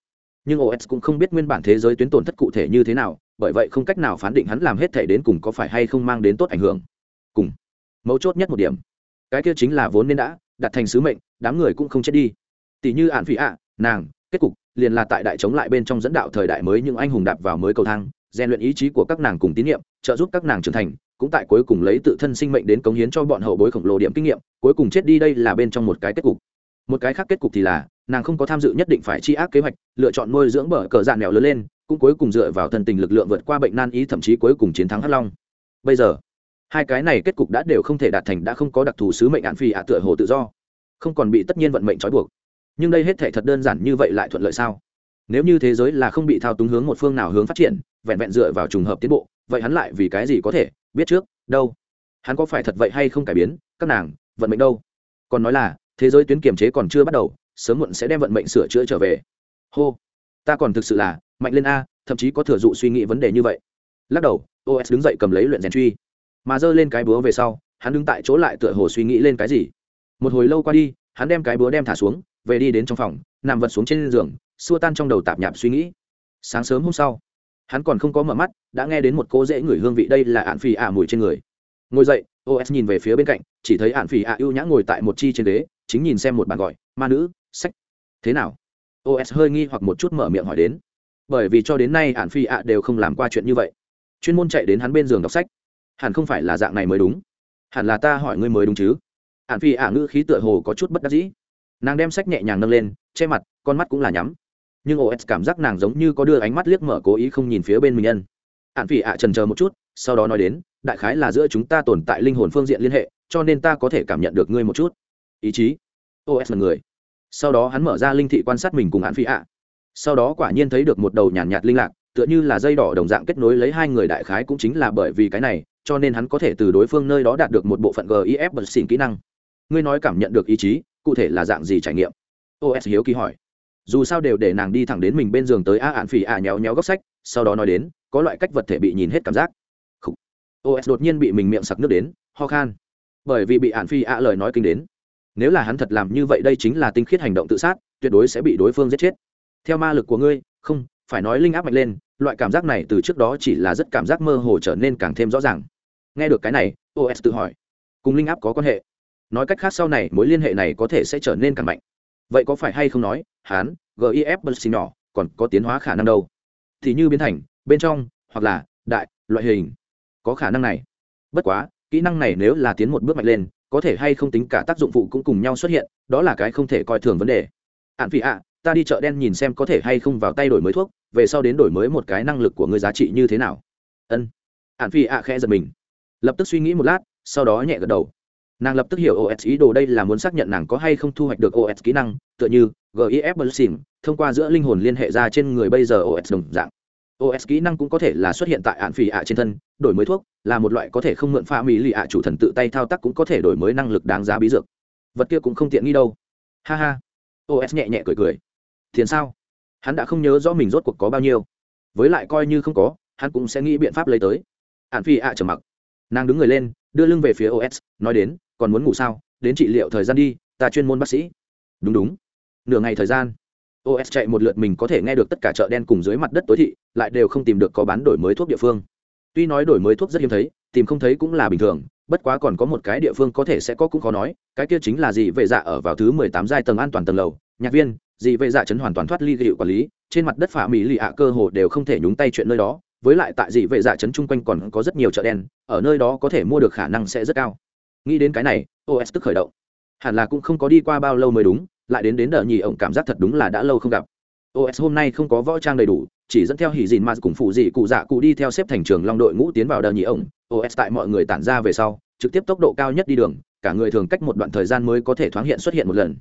Nhưng os cũng không biết nguyên bản thế giới tuyến tổn thất cụ thể như thế nào, bởi vậy không cách nào phán định hắn làm hết thể đến cùng có phải hay không mang đến tốt ảnh hưởng. Cùng, mấu chốt nhất một điểm, cái kia chính là vốn nên đã, đặt thành sứ mệnh, đám người cũng không chết đi. Tỷ như ạn phỉ ạ, nàng, kết cục, liền là tại đại chống lại bên trong dẫn đạo thời đại mới những anh hùng đạp vào mới cầu thang, rèn luyện ý chí của các nàng cùng tín nhiệm, trợ giúp các nàng trưởng thành cũng tại cuối cùng lấy tự thân sinh mệnh đến cống hiến cho bọn hậu bối khổng lồ điểm kinh nghiệm, cuối cùng chết đi đây là bên trong một cái kết cục. Một cái khác kết cục thì là, nàng không có tham dự nhất định phải chi ác kế hoạch, lựa chọn nuôi dưỡng bờ cờ dạn mèo lớn lên, cũng cuối cùng dựa vào thân tình lực lượng vượt qua bệnh nan ý thậm chí cuối cùng chiến thắng hắc long. Bây giờ, hai cái này kết cục đã đều không thể đạt thành, đã không có đặc thù sứ mệnh án phi ạ tựa hồ tự do. Không còn bị tất nhiên vận mệnh trói buộc. Nhưng đây hết thể thật đơn giản như vậy lại thuận lợi sao? Nếu như thế giới là không bị thao túng hướng một phương nào hướng phát triển, vẹn vẹn dựa vào trùng hợp tiến bộ vậy hắn lại vì cái gì có thể? Biết trước, đâu? Hắn có phải thật vậy hay không cải biến? Các nàng, vận mệnh đâu? Còn nói là, thế giới tuyến kiềm chế còn chưa bắt đầu, sớm muộn sẽ đem vận mệnh sửa chữa trở về. Hô! Ta còn thực sự là, mạnh lên a, thậm chí có thừa dụ suy nghĩ vấn đề như vậy. Lắc đầu os đứng dậy cầm lấy luyện rèn truy. Mà giơ lên cái búa về sau, hắn đứng tại chỗ lại tựa hồ suy nghĩ lên cái gì. Một hồi lâu qua đi, hắn đem cái búa đem thả xuống, về đi đến trong phòng, nằm vật xuống trên giường, xua tan trong đầu tạp nhạp suy nghĩ. Sáng sớm hôm sau hắn còn không có mở mắt đã nghe đến một cô dễ ngửi hương vị đây là ạn phì ả mùi trên người. Ngồi dậy os nhìn về phía bên cạnh chỉ thấy ạn phì ả ưu nhã ngồi tại một chi trên đế, chính nhìn xem một bàn gọi ma nữ sách. Thế nào? Os hơi nghi hoặc một chút mở miệng hỏi đến. Bởi vì cho đến nay ạn phi ạ đều không làm qua chuyện như vậy. Chuyên môn chạy đến hắn bên giường đọc sách. Hẳn không phải là dạng này mới đúng. Hẳn là ta hỏi ngươi mới đúng chứ? Ạn phi ạ ngữ khí tựa hồ có chút bất đắc dĩ. Nàng đem sách nhẹ nhàng nâng lên che mặt con mắt cũng là nhắm nhưng os cảm giác nàng giống như có đưa ánh mắt liếc mở cố ý không nhìn phía bên mình nhân. Hạn phi ạ trần chờ một chút sau đó nói đến đại khái là giữa chúng ta tồn tại linh hồn phương diện liên hệ cho nên ta có thể cảm nhận được ngươi một chút. Ý chí. Os là người. Sau đó hắn mở ra linh thị quan sát mình cùng hạn phi ạ. Sau đó quả nhiên thấy được một đầu nhàn nhạt, nhạt linh lạc tựa như là dây đỏ đồng dạng kết nối lấy hai người đại khái cũng chính là bởi vì cái này cho nên hắn có thể từ đối phương nơi đó đạt được một bộ phận gif bật xỉn kỹ năng. Ngươi nói cảm nhận được ý chí cụ thể là dạng gì trải nghiệm? Os hiếu kỳ hỏi dù sao đều để nàng đi thẳng đến mình bên giường tới a ạn phỉ a nhéo nhéo góc sách, sau đó nói đến, có loại cách vật thể bị nhìn hết cảm giác. Os đột nhiên bị mình miệng sặc nước đến, ho khan. Bởi vì bị ạn phi a lời nói kinh đến. Nếu là hắn thật làm như vậy đây chính là tinh khiết hành động tự sát, tuyệt đối sẽ bị đối phương giết chết. Theo ma lực của ngươi, không, phải nói linh áp mạnh lên, loại cảm giác này từ trước đó chỉ là rất cảm giác mơ hồ trở nên càng thêm rõ ràng. Nghe được cái này os tự hỏi. Cùng linh áp có quan hệ? Nói cách khác sau này mối liên hệ này có thể sẽ trở nên càng mạnh vậy có phải hay không nói, hán, gif bật xì nhỏ, còn có tiến hóa khả năng đâu? Thì như biến thành, bên trong, hoặc là, đại, loại hình. Có khả năng này. Bất quá, kỹ năng này nếu là tiến một bước mạnh lên, có thể hay không tính cả tác dụng phụ cũng cùng nhau xuất hiện, đó là cái không thể coi thường vấn đề. Ạn phỉ ạ, ta đi chợ đen nhìn xem có thể hay không vào tay đổi mới thuốc, về sau đến đổi mới một cái năng lực của người giá trị như thế nào. Ân. Ạn vị ạ khẽ giật mình. Lập tức suy nghĩ một lát, sau đó nhẹ gật đầu nàng lập tức hiểu os ý đồ đây là muốn xác nhận nàng có hay không thu hoạch được os kỹ năng, tựa như gif blessing, thông qua giữa linh hồn liên hệ ra trên người bây giờ os đồng dạng. Os kỹ năng cũng có thể là xuất hiện tại ạn phỉ ạ trên thân, đổi mới thuốc, là một loại có thể không mượn pha mỹ lì ạ chủ thần tự tay thao tác cũng có thể đổi mới năng lực đáng giá bí dược. Vật kia cũng không tiện nghi đâu. Ha ha. Os nhẹ nhẹ cười cười. Tiền sao? Hắn đã không nhớ rõ mình rốt cuộc có bao nhiêu. Với lại coi như không có, hắn cũng sẽ nghĩ biện pháp lấy tới. Ạn phi ạ trầm mặc. Nàng đứng người lên, đưa lưng về phía os nói đến còn muốn ngủ sao? Đến trị liệu thời gian đi, ta chuyên môn bác sĩ. Đúng đúng. Nửa ngày thời gian. Os chạy một lượt mình có thể nghe được tất cả chợ đen cùng dưới mặt đất tối thị, lại đều không tìm được có bán đổi mới thuốc địa phương. Tuy nói đổi mới thuốc rất hiếm thấy, tìm không thấy cũng là bình thường, bất quá còn có một cái địa phương có thể sẽ có cũng khó nói, cái kia chính là gì vệ dạ ở vào thứ mười tám giai tầng an toàn tầng lầu. Nhạc viên gì vệ dạ chấn hoàn toàn thoát ly hiệu quản lý, trên mặt đất phả mỹ lì ạ cơ hồ đều không thể nhúng tay chuyện nơi đó, với lại tại dị vệ dạ chấn chung quanh còn có rất nhiều chợ đen, ở nơi đó có thể mua được khả năng sẽ rất cao nghĩ đến cái này os tức khởi động. Hẳn là cũng không có đi qua bao lâu mới đúng, lại đến đến đờ nhì ổng cảm giác thật đúng là đã lâu không gặp. Os hôm nay không có võ trang đầy đủ, chỉ dẫn theo hỉ dìn mà cùng phụ dị cụ dạ cụ đi theo xếp thành trường long đội ngũ tiến vào đờ nhì ổng. Os tại mọi người tản ra về sau, trực tiếp tốc độ cao nhất đi đường, cả người thường cách một đoạn thời gian mới có thể thoáng hiện xuất hiện một lần.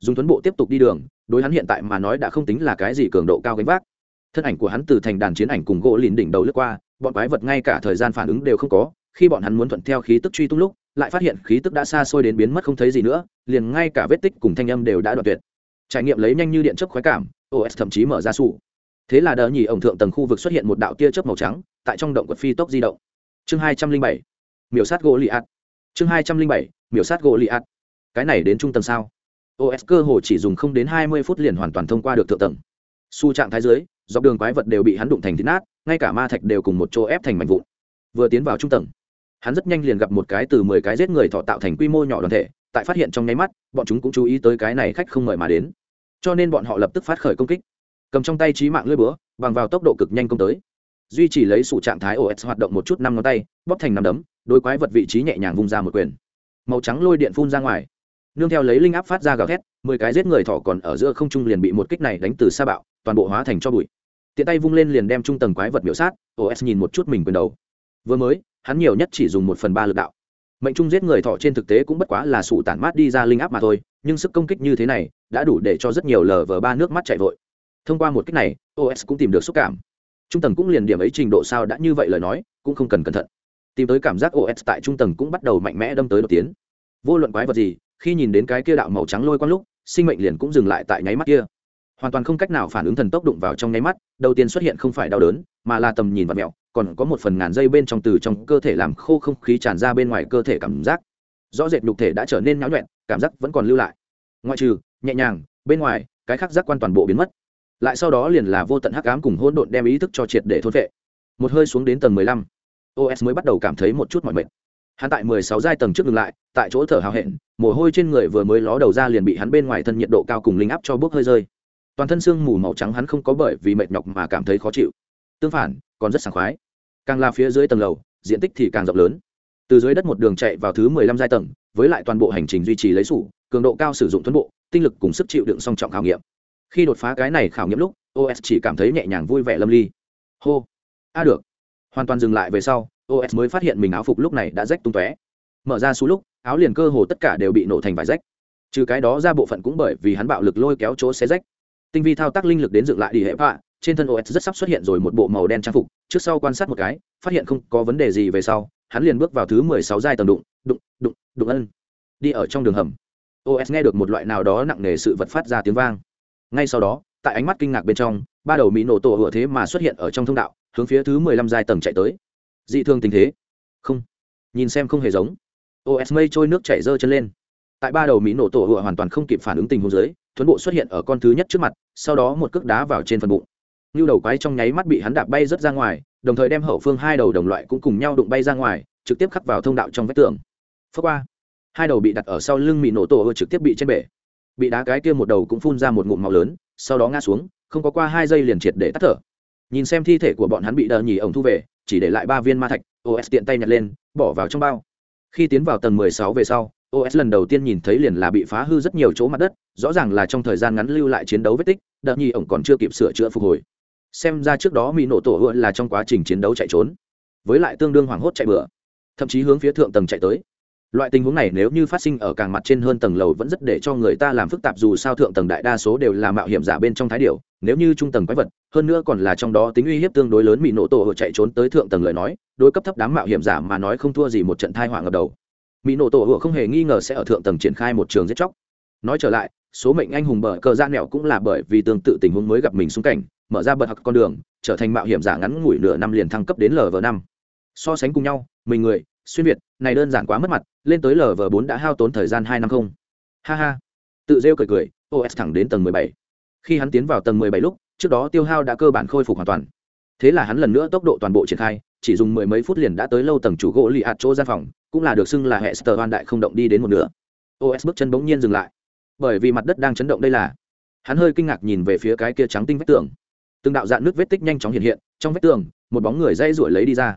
Dùng tuấn bộ tiếp tục đi đường, đối hắn hiện tại mà nói đã không tính là cái gì cường độ cao gánh vác. Thân ảnh của hắn từ thành đàn chiến ảnh cùng gỗ lìn đỉnh đầu lướt qua, bọn quái vật ngay cả thời gian phản ứng đều không có khi bọn hắn muốn thuận theo khí tức truy tung lúc, lại phát hiện khí tức đã xa xôi đến biến mất không thấy gì nữa, liền ngay cả vết tích cùng thanh âm đều đã đoạn tuyệt. Trải nghiệm lấy nhanh như điện chấp khoái cảm os thậm chí mở ra sụ thế là đờ nhì ổng thượng tầng khu vực xuất hiện một đạo tia chớp màu trắng, tại trong động quật phi tốc di động. Chương hai trăm linh bảy, miểu sát gỗ lì ạt. Chương hai trăm linh bảy, miểu sát gỗ lì ạt. Cái này đến trung tầng sao? Os cơ hồ chỉ dùng không đến hai mươi phút liền hoàn toàn thông qua được thượng tầng. Su trạng thái dưới, dọc đường quái vật đều bị hắn đụng thành thịt nát, ngay cả ma thạch đều cùng một chỗ ép thành mảnh vụn. Vừa tiến vào trung tầng hắn rất nhanh liền gặp một cái từ mười cái giết người thọ tạo thành quy mô nhỏ đoàn thể, tại phát hiện trong nháy mắt, bọn chúng cũng chú ý tới cái này khách không mời mà đến. Cho nên bọn họ lập tức phát khởi công kích. Cầm trong tay trí mạng lưỡi búa, bằng vào tốc độ cực nhanh công tới. Duy chỉ lấy sủ trạng thái os hoạt động một chút năm ngón tay, bóp thành năm đấm, đối quái vật vị trí nhẹ nhàng vung ra một quyền. Màu trắng lôi điện phun ra ngoài. Nương theo lấy linh áp phát ra gào thét, mười cái giết người thỏ còn ở giữa không trung liền bị một kích này đánh từ xa bạo, toàn bộ hóa thành cho bụi. Tiện tay vung lên liền đem trung tầng quái vật miểu sát os nhìn một chút mình quyền đầu. Vừa mới hắn nhiều nhất chỉ dùng một phần ba lực đạo. Mệnh trung giết người thọ trên thực tế cũng bất quá là sủ tản mát đi ra linh áp mà thôi, nhưng sức công kích như thế này đã đủ để cho rất nhiều lờ vờ ba nước mắt chạy vội. Thông qua một cách này os cũng tìm được xúc cảm. Trung tầng cũng liền điểm ấy trình độ sao đã như vậy lời nói, cũng không cần cẩn thận. Tìm tới cảm giác os tại trung tầng cũng bắt đầu mạnh mẽ đâm tới đột tiến. Vô luận quái vật gì, khi nhìn đến cái kia đạo màu trắng lôi quang lúc, sinh mệnh liền cũng dừng lại tại nháy mắt kia hoàn toàn không cách nào phản ứng thần tốc đụng vào trong nháy mắt đầu tiên xuất hiện không phải đau đớn mà là tầm nhìn và mẹo còn có một phần ngàn dây bên trong từ trong cơ thể làm khô không khí tràn ra bên ngoài cơ thể cảm giác rõ rệt nhục thể đã trở nên nhão nhuẹn, cảm giác vẫn còn lưu lại. Ngoại trừ, nhẹ nhàng, bên ngoài, cái khác giác quan toàn bộ biến mất. Lại sau đó liền là vô tận hắc ám cùng hỗn độn đem ý thức cho triệt để thôn vệ một hơi xuống đến tầng mười lăm os mới bắt đầu cảm thấy một chút mọi mệt. Hắn tại mười sáu giai tầng trước ngừng lại, tại chỗ thở hào hẹn, mồ hôi trên người vừa mới ló đầu ra liền bị hắn bên ngoài thân nhiệt độ cao cùng linh áp cho bước hơi rơi toàn thân xương mù màu trắng hắn không có bởi vì mệt nhọc mà cảm thấy khó chịu. Tương phản, còn rất sảng khoái. Càng là phía dưới tầng lầu, diện tích thì càng rộng lớn. Từ dưới đất một đường chạy vào thứ mười lăm giai tầng, với lại toàn bộ hành trình duy trì lấy sủ, cường độ cao sử dụng tuấn bộ, tinh lực cùng sức chịu đựng song trọng khảo nghiệm. Khi đột phá cái này khảo nghiệm lúc os chỉ cảm thấy nhẹ nhàng vui vẻ lâm ly. Hô! A được. Hoàn toàn dừng lại về sau os mới phát hiện mình áo phục lúc này đã rách tung tóe. Mở ra xú lúc, áo liền cơ hồ tất cả đều bị nổ thành vải rách. Trừ cái đó ra bộ phận cũng bởi vì hắn bạo lực lôi kéo chỗ xé rách tinh vi thao tác linh lực đến dựng lại đi hệ vạ, trên thân os rất sắp xuất hiện rồi một bộ màu đen trang phục, trước sau quan sát một cái, phát hiện không có vấn đề gì về sau, hắn liền bước vào thứ mười sáu giai tầng đụng đụng đụng đụng ân. Đi ở trong đường hầm. Os nghe được một loại nào đó nặng nề sự vật phát ra tiếng vang. Ngay sau đó, tại ánh mắt kinh ngạc bên trong, ba đầu mỹ nổ tổ hựa thế mà xuất hiện ở trong thông đạo, hướng phía thứ mười lăm giai tầng chạy tới. Dị thương tình thế. Không. Nhìn xem không hề giống. Os mây trôi nước chảy dơ chân lên. Tại ba đầu mỹ nổ tổ hựa hoàn toàn không kịp phản ứng tình huống dưới thuấn bộ xuất hiện ở con thứ nhất trước mặt, sau đó một cước đá vào trên phần bụng. Như đầu quái trong nháy mắt bị hắn đạp bay rớt ra ngoài, đồng thời đem hậu phương hai đầu đồng loại cũng cùng nhau đụng bay ra ngoài, trực tiếp khắc vào thông đạo trong vách tường. Phước qua, hai đầu bị đặt ở sau lưng mỹ nổ tổ trực tiếp bị trên bể. Bị đá cái kia một đầu cũng phun ra một ngụm màu lớn, sau đó ngã xuống, không có qua hai giây liền triệt để tắt thở. Nhìn xem thi thể của bọn hắn bị đờ nhì ổng thu về, chỉ để lại ba viên ma thạch os tiện tay nhặt lên, bỏ vào trong bao. Khi tiến vào tầng mười sáu về sau os lần đầu tiên nhìn thấy liền là bị phá hư rất nhiều chỗ mặt đất rõ ràng là trong thời gian ngắn lưu lại chiến đấu vết tích đợt nhi ổng còn chưa kịp sửa chữa phục hồi. Xem ra trước đó mỹ nổ tổ hựa là trong quá trình chiến đấu chạy trốn với lại tương đương hoảng hốt chạy bừa. Thậm chí hướng phía thượng tầng chạy tới. Loại tình huống này nếu như phát sinh ở càng mặt trên hơn tầng lầu vẫn rất để cho người ta làm phức tạp dù sao thượng tầng đại đa số đều là mạo hiểm giả bên trong thái điểu, nếu như trung tầng quái vật hơn nữa còn là trong đó tính uy hiếp tương đối lớn bị nổ tổ chạy trốn tới thượng tầng lời nói đối cấp thấp đám mạo hiểm giả mà nói không thua gì một trận thai họa ngập đầu mỹ nổ tổ hựa không hề nghi ngờ sẽ ở thượng tầng triển khai một trường giết chóc. Nói trở lại, số mệnh anh hùng bờ cờ gian nẹo cũng là bởi vì tương tự tình huống mới gặp mình xung cảnh, mở ra bật học con đường, trở thành mạo hiểm giả ngắn ngủi nửa năm liền thăng cấp đến lv năm. So sánh cùng nhau, mình người, xuyên việt, này đơn giản quá mất mặt, lên tới lv bốn đã hao tốn thời gian hai năm không. Ha ha. Tự rêu cười cười os thẳng đến tầng mười bảy. Khi hắn tiến vào tầng mười bảy lúc, trước đó tiêu hao đã cơ bản khôi phục hoàn toàn. Thế là hắn lần nữa tốc độ toàn bộ triển khai, chỉ dùng mười mấy phút liền đã tới lâu tầng chủ gỗ lì ạt chỗ gian phòng cũng là được xưng là hệ sờ hoan đại không động đi đến một nửa. Os bước chân bỗng nhiên dừng lại. Bởi vì mặt đất đang chấn động đây là, hắn hơi kinh ngạc nhìn về phía cái kia trắng tinh vách tường. Từng đạo dạn nước vết tích nhanh chóng hiện hiện, trong vách tường, một bóng người dây ruổi lấy đi ra.